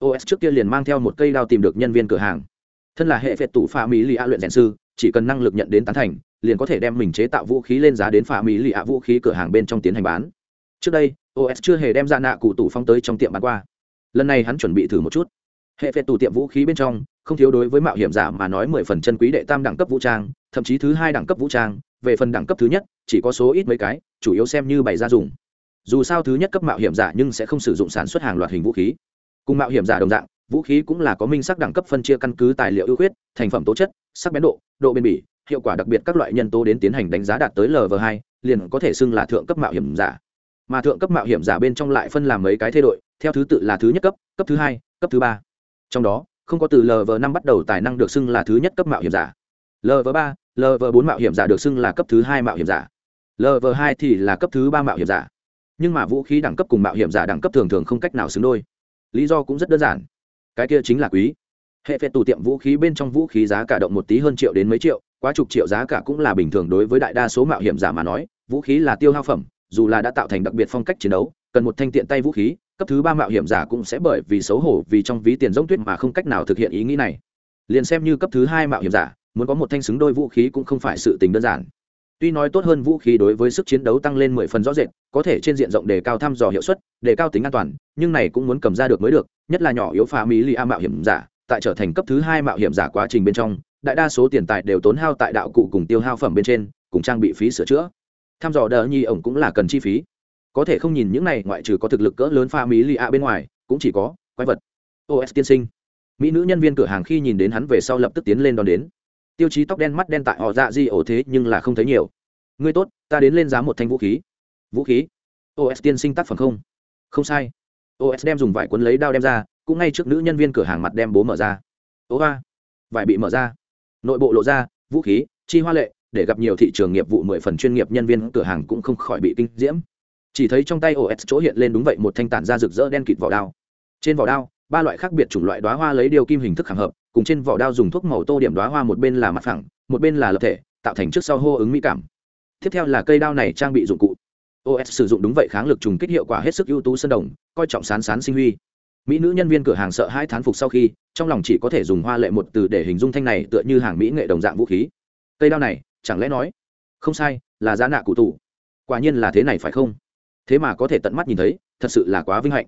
Os trước kia liền mang theo một cây đao tìm được nhân viên cửa hàng. Thân là hệ phệt tủ pha mỹ lì a luyện rèn sư, chỉ cần năng lực nhận đến tán thành, liền có thể đem mình chế tạo vũ khí lên giá đến pha mỹ lì a vũ khí cửa hàng bên trong tiến hành bán. Trước đây os chưa hề đem ra nạ cụ tủ phong tới trong tiệm bán qua. Lần này hắn chuẩn bị thử một chút. Hệ phệ tủ tiệm vũ khí bên trong, không thiếu đối với mạo hiểm giả mà nói mười phần chân quý đệ tam đẳng cấp vũ trang, thậm chí thứ hai đẳng cấp vũ trang, về phần đẳng cấp thứ nhất, chỉ có số ít mấy cái, chủ yếu xem như bày ra dùng. Dù sao thứ nhất cấp mạo hiểm giả nhưng sẽ không sử dụng sản xuất hàng loạt hình vũ khí. Cùng mạo hiểm giả đồng dạng, vũ khí cũng là có minh sắc đẳng cấp phân chia căn cứ tài liệu ưu khuyết, thành phẩm tố chất, sắc bén độ độ bền bỉ, hiệu quả đặc biệt các loại nhân tố đến tiến hành đánh giá đạt tới lv hai, liền có thể xưng là thượng cấp mạo hiểm giả mà thượng cấp mạo hiểm giả bên trong lại phân làm mấy cái thay đổi theo thứ tự là thứ nhất cấp cấp thứ hai, cấp thứ ba. Trong đó, không có từ lv năm bắt đầu tài năng được xưng là thứ nhất cấp mạo hiểm giả. Lv ba lv bốn mạo hiểm giả được xưng là cấp thứ hai mạo hiểm giả. Lv hai thì là cấp thứ ba mạo hiểm giả. Nhưng mà vũ khí đẳng cấp cùng mạo hiểm giả đẳng cấp thường thường không cách nào xứng đôi. Lý do cũng rất đơn giản. Cái kia chính là quý. Hệ phệ tù tiệm vũ khí bên trong vũ khí giá cả động một tí hơn triệu đến mấy triệu, quá chục triệu giá cả cũng là bình thường đối với đại đa số mạo hiểm giả mà nói, vũ khí là tiêu hao phẩm dù là đã tạo thành đặc biệt phong cách chiến đấu, cần một thanh tiện tay vũ khí, cấp thứ ba mạo hiểm giả cũng sẽ bởi vì xấu hổ vì trong ví tiền giống tuyết mà không cách nào thực hiện ý nghĩ này. Liền xem như cấp thứ hai mạo hiểm giả, muốn có một thanh xứng đôi vũ khí cũng không phải sự tình đơn giản. Tuy nói tốt hơn vũ khí đối với sức chiến đấu tăng lên mười phần rõ rệt, có thể trên diện rộng đề cao thăm dò hiệu suất, đề cao tính an toàn, nhưng này cũng muốn cầm ra được mới được, nhất là nhỏ yếu phá mỹ li a mạo hiểm giả, tại trở thành cấp thứ hai mạo hiểm giả quá trình bên trong, đại đa số tiền tài đều tốn hao tại đạo cụ cùng tiêu hao phẩm bên trên, cùng trang bị phí sửa chữa tham dò đờ nhi ổng cũng là cần chi phí. Có thể không nhìn những này, ngoại trừ có thực lực cỡ lớn pha mỹ lì ạ bên ngoài, cũng chỉ có quái vật. Os tiên sinh. Mỹ nữ nhân viên cửa hàng khi nhìn đến hắn về sau lập tức tiến lên đón đến. Tiêu chí tóc đen mắt đen tại họ dạ di ổ thế, nhưng là không thấy nhiều. Ngươi tốt, ta đến lên giá một thanh vũ khí. Vũ khí? Os tiên sinh tác phẩm không? Không sai. Os đem dùng vải cuốn lấy đao đem ra, cũng ngay trước nữ nhân viên cửa hàng mặt đem bố mở ra. Ố ba. Vải bị mở ra. Nội bộ lộ ra, vũ khí, chi hoa lệ để gặp nhiều thị trường nghiệp vụ mười phần chuyên nghiệp nhân viên, cửa hàng cũng không khỏi bị kinh diễm. Chỉ thấy trong tay os chỗ hiện lên đúng vậy một thanh tản da rực rỡ đen kịt vỏ đao. Trên vỏ đao, ba loại khác biệt chủng loại đoá hoa lấy điều kim hình thức hàng hợp, cùng trên vỏ đao dùng thuốc màu tô điểm đoá hoa một bên là mặt phẳng, một bên là lập thể, tạo thành trước sau hô ứng mỹ cảm. Tiếp theo là cây đao này trang bị dụng cụ. Os sử dụng đúng vậy kháng lực trùng kích hiệu quả hết sức ưu tú sân đồng, coi trọng sán sán sinh huy. Mỹ nữ nhân viên cửa hàng sợ hai thán phục sau khi, trong lòng chỉ có thể dùng hoa lệ một từ để hình dung thanh này tựa như hàng mỹ nghệ đồng dạng vũ khí. Cây đao này chẳng lẽ nói, không sai, là giá nạ cụ tủ quả nhiên là thế này phải không? Thế mà có thể tận mắt nhìn thấy, thật sự là quá vinh hạnh.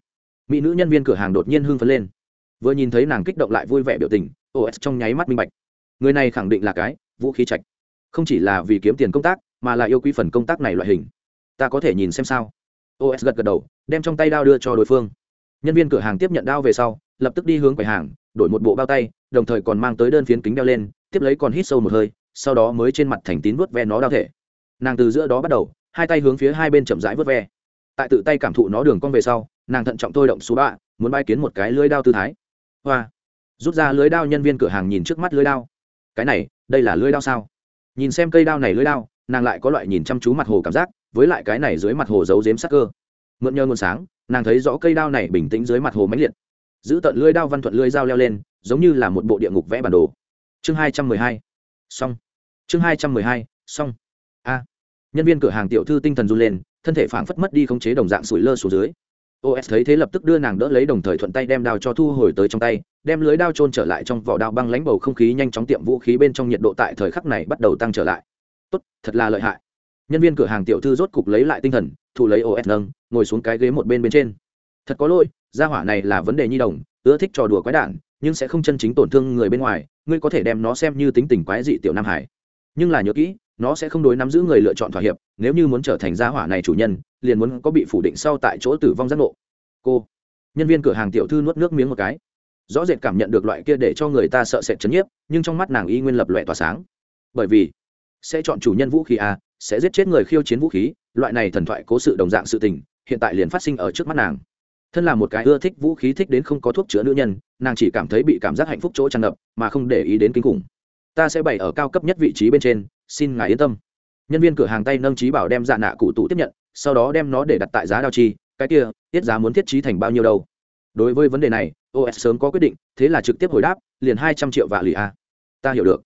Mỹ nữ nhân viên cửa hàng đột nhiên hưng phấn lên. Vừa nhìn thấy nàng kích động lại vui vẻ biểu tình os trong nháy mắt minh bạch. Người này khẳng định là cái vũ khí trạch. Không chỉ là vì kiếm tiền công tác, mà là yêu quý phần công tác này loại hình. Ta có thể nhìn xem sao? Os gật gật đầu, đem trong tay đao đưa cho đối phương. Nhân viên cửa hàng tiếp nhận đao về sau, lập tức đi hướng quầy hàng, đổi một bộ bao tay, đồng thời còn mang tới đơn phiến kính đeo lên, tiếp lấy còn hít sâu một hơi sau đó mới trên mặt thành tín vớt ve nó đao thể. Nàng từ giữa đó bắt đầu, hai tay hướng phía hai bên chậm rãi vớt ve. Tại tự tay cảm thụ nó đường cong về sau, nàng thận trọng thôi động số bạ, muốn bay kiến một cái lưới đao tư thái. Hoa. Rút ra lưới đao nhân viên cửa hàng nhìn trước mắt lưới đao. Cái này, đây là lưới đao sao? Nhìn xem cây đao này lưới đao, nàng lại có loại nhìn chăm chú mặt hồ cảm giác, với lại cái này dưới mặt hồ giấu giếm sắc cơ. Mượn nhờ nguồn sáng, nàng thấy rõ cây đao này bình tĩnh dưới mặt hồ mãnh liệt. Giữ tận lưới đao văn thuận lưới dao leo lên, giống như là một bộ địa ngục vẽ bản đồ. Chương hai trăm mười hai xong. Chương hai trăm mười hai, xong. A. Nhân viên cửa hàng tiểu thư tinh thần run lên, thân thể phảng phất mất đi khống chế đồng dạng sủi lơ xuống dưới. Os thấy thế lập tức đưa nàng đỡ lấy đồng thời thuận tay đem đao cho thu hồi tới trong tay, đem lưới đao trôn trở lại trong vỏ đao băng lánh bầu không khí nhanh chóng tiệm vũ khí bên trong nhiệt độ tại thời khắc này bắt đầu tăng trở lại. Tốt, thật là lợi hại. Nhân viên cửa hàng tiểu thư rốt cục lấy lại tinh thần thủ lấy os nâng, ngồi xuống cái ghế một bên bên trên. Thật có lỗi, gia hỏa này là vấn đề nhi đồng, ưa thích trò đùa quái đản nhưng sẽ không chân chính tổn thương người bên ngoài, ngươi có thể đem nó xem như tính tình quái dị tiểu nam hải. Nhưng là nhớ kỹ, nó sẽ không đối nắm giữ người lựa chọn thỏa hiệp, nếu như muốn trở thành gia hỏa này chủ nhân, liền muốn có bị phủ định sau tại chỗ tử vong giác ngộ. Cô, nhân viên cửa hàng tiểu thư nuốt nước miếng một cái. Rõ rệt cảm nhận được loại kia để cho người ta sợ sệt chấn nhiếp, nhưng trong mắt nàng y nguyên lập loại tỏa sáng. Bởi vì, sẽ chọn chủ nhân vũ khí a sẽ giết chết người khiêu chiến vũ khí, loại này thần thoại cố sự đồng dạng sự tình, hiện tại liền phát sinh ở trước mắt nàng thân là một cái ưa thích vũ khí thích đến không có thuốc chữa nữ nhân, nàng chỉ cảm thấy bị cảm giác hạnh phúc chỗ tràn ngập, mà không để ý đến kinh khủng. Ta sẽ bày ở cao cấp nhất vị trí bên trên, xin ngài yên tâm. Nhân viên cửa hàng tay nâng trí bảo đem dạ nạ cụ tụ tiếp nhận, sau đó đem nó để đặt tại giá đao chi, cái kia, tiết giá muốn thiết trí thành bao nhiêu đâu. Đối với vấn đề này os sớm có quyết định, thế là trực tiếp hồi đáp, liền hai trăm triệu vạ lì a. Ta hiểu được.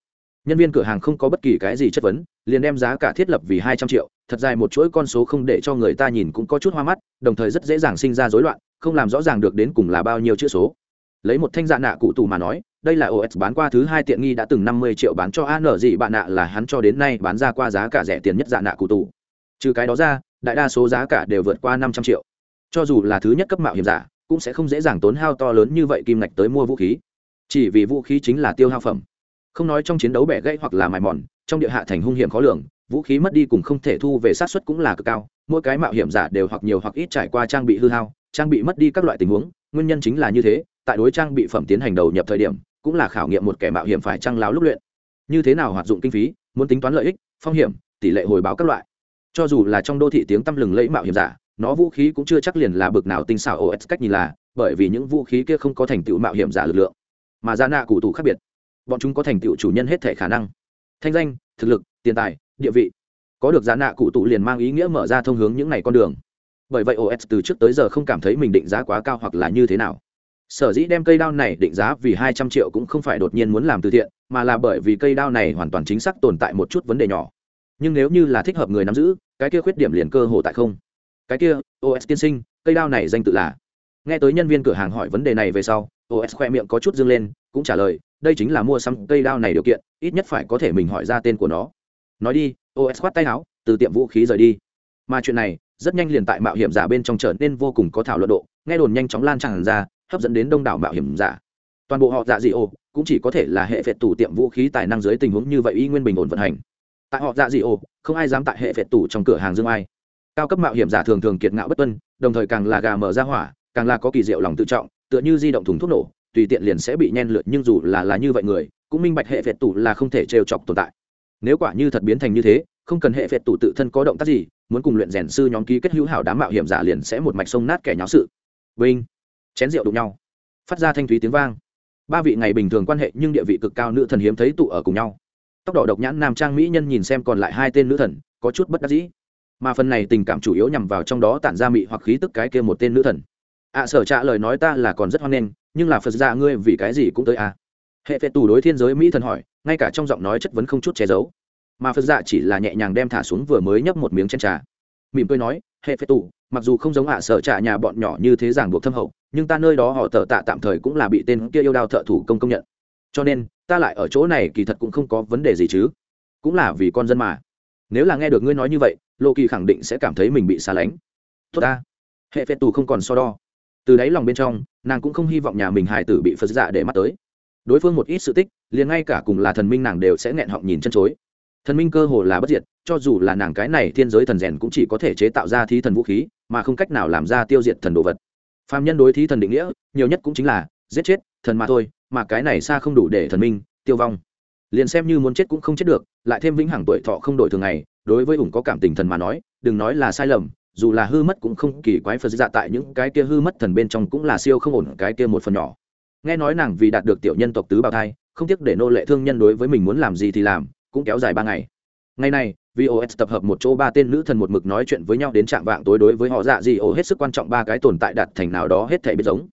Nhân viên cửa hàng không có bất kỳ cái gì chất vấn, liền đem giá cả thiết lập vì hai trăm triệu, thật dài một chuỗi con số không để cho người ta nhìn cũng có chút hoa mắt, đồng thời rất dễ dàng sinh ra rối loạn không làm rõ ràng được đến cùng là bao nhiêu chữ số. Lấy một thanh dạ nạ cụ tù mà nói, đây là os bán qua thứ hai tiện nghi đã từng năm mươi triệu bán cho an gì, bạn nạ là hắn cho đến nay bán ra qua giá cả rẻ tiền nhất dạ nạ cụ tù. Trừ cái đó ra, đại đa số giá cả đều vượt qua năm trăm triệu. Cho dù là thứ nhất cấp mạo hiểm giả, cũng sẽ không dễ dàng tốn hao to lớn như vậy kim ngạch tới mua vũ khí. Chỉ vì vũ khí chính là tiêu hao phẩm. Không nói trong chiến đấu bẻ gãy hoặc là mài mòn, trong địa hạ thành hung hiểm khó lường, vũ khí mất đi cùng không thể thu về sát xuất cũng là cực cao. Mỗi cái mạo hiểm giả đều hoặc nhiều hoặc ít trải qua trang bị hư hao trang bị mất đi các loại tình huống, nguyên nhân chính là như thế, tại đối trang bị phẩm tiến hành đầu nhập thời điểm, cũng là khảo nghiệm một kẻ mạo hiểm phải trăng láo lúc luyện. Như thế nào hoạt dụng kinh phí, muốn tính toán lợi ích, phong hiểm, tỷ lệ hồi báo các loại. Cho dù là trong đô thị tiếng tăm lừng lẫy mạo hiểm giả, nó vũ khí cũng chưa chắc liền là bực nào tinh xảo os cách nhìn là, bởi vì những vũ khí kia không có thành tựu mạo hiểm giả lực lượng, mà ra nạ cụ tù khác biệt. Bọn chúng có thành tựu chủ nhân hết thể khả năng. Thanh danh, thực lực, tiền tài, địa vị. Có được giá nạ cụ tụ liền mang ý nghĩa mở ra thông hướng những n con đường bởi vậy os từ trước tới giờ không cảm thấy mình định giá quá cao hoặc là như thế nào. Sở dĩ đem cây đao này định giá vì hai trăm triệu cũng không phải đột nhiên muốn làm từ thiện, mà là bởi vì cây đao này hoàn toàn chính xác tồn tại một chút vấn đề nhỏ. Nhưng nếu như là thích hợp người nắm giữ, cái kia khuyết điểm liền cơ hồ tại không. Cái kia os tiên sinh, cây đao này danh tự là? Nghe tới nhân viên cửa hàng hỏi vấn đề này về sau os khoe miệng có chút dâng lên, cũng trả lời, đây chính là mua xăm cây đao này điều kiện, ít nhất phải có thể mình hỏi ra tên của nó. Nói đi os khoát tay áo, từ tiệm vũ khí rời đi. Mà chuyện này rất nhanh liền tại mạo hiểm giả bên trong trở nên vô cùng có thảo luận độ, nghe đồn nhanh chóng lan tràn ra, hấp dẫn đến đông đảo mạo hiểm giả. Toàn bộ họ dạ dị ô cũng chỉ có thể là hệ phệt tủ tiệm vũ khí tài năng dưới tình huống như vậy y nguyên bình ổn vận hành. Tại họ dạ dị ô không ai dám tại hệ phệt tủ trong cửa hàng dương ai. Cao cấp mạo hiểm giả thường thường kiệt ngạo bất tuân, đồng thời càng là gà mở ra hỏa, càng là có kỳ diệu lòng tự trọng, tựa như di động thùng thuốc nổ, tùy tiện liền sẽ bị nhen lượt nhưng dù là là như vậy người, cũng minh bạch hệ phệt tủ là không thể trêu chọc tồn tại nếu quả như thật biến thành như thế không cần hệ phệt tủ tự thân có động tác gì muốn cùng luyện rèn sư nhóm ký kết hữu hảo đám mạo hiểm giả liền sẽ một mạch sông nát kẻ nháo sự. Vinh. Chén rượu đụng nhau. Phát ra thanh thúy tiếng vang. Ba vị ngày bình thường quan hệ nhưng địa vị cực cao nữ thần hiếm thấy tụ ở cùng nhau. Tốc độ độc nhãn nam trang mỹ nhân nhìn xem còn lại hai tên nữ thần có chút bất đắc dĩ. Mà phần này tình cảm chủ yếu nhằm vào trong đó tản ra mị hoặc khí tức cái kia một tên nữ thần. Ạ à, sở trả lời nói ta là còn rất hoan nghênh nhưng là phật ra ngươi vì cái gì cũng tới à hệ phệ tù đối thiên giới mỹ thần hỏi, ngay cả trong giọng nói chất vấn không chút che giấu. Mà phật dạ chỉ là nhẹ nhàng đem thả xuống vừa mới nhấp một miếng chen trà. Mỉm cười nói, hệ phệ tù, mặc dù không giống ạ à sở trả nhà bọn nhỏ như thế giảng buộc thâm hậu, nhưng ta nơi đó họ tờ tạ tạm thời cũng là bị tên kia yêu đao thợ thủ công công nhận. Cho nên, ta lại ở chỗ này kỳ thật cũng không có vấn đề gì chứ. Cũng là vì con dân mà. Nếu là nghe được ngươi nói như vậy lộ kỳ khẳng định sẽ cảm thấy mình bị xa lánh. Tốt ta. Hệ phệ tù không còn so đo. Từ đáy lòng bên trong, nàng cũng không hy vọng nhà mình hài tử bị phật dạ để mắt tới đối phương một ít sự tích, liền ngay cả cùng là thần minh nàng đều sẽ nghẹn họng nhìn chân chối. Thần minh cơ hồ là bất diệt, cho dù là nàng cái này thiên giới thần rèn cũng chỉ có thể chế tạo ra thí thần vũ khí, mà không cách nào làm ra tiêu diệt thần đồ vật. Phạm nhân đối thí thần định nghĩa, nhiều nhất cũng chính là, giết chết, thần mà thôi, mà cái này xa không đủ để thần minh, tiêu vong. Liền xem như muốn chết cũng không chết được, lại thêm vĩnh hằng tuổi thọ không đổi thường ngày, đối với ủng có cảm tình thần mà nói, đừng nói là sai lầm, dù là hư mất cũng không kỳ quái phật dạ tại những cái kia hư mất thần bên trong cũng là siêu không ổn, cái kia một phần nhỏ nghe nói nàng vì đạt được tiểu nhân tộc tứ bào thai, không tiếc để nô lệ thương nhân đối với mình muốn làm gì thì làm, cũng kéo dài ba ngày. Ngày này vos tập hợp một chỗ ba tên nữ thần một mực nói chuyện với nhau đến trạng vạng tối đối với họ dạ gì ổ hết sức quan trọng ba cái tồn tại đạt thành nào đó hết thể biết giống.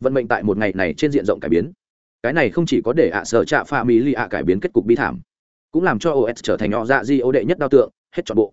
Vận mệnh tại một ngày này trên diện rộng cải biến. Cái này không chỉ có để ạ sở trạ pha mỹ lì ạ cải biến kết cục bi thảm, cũng làm cho os trở thành họ dạ di ô đệ nhất đao tượng, hết trọn bộ.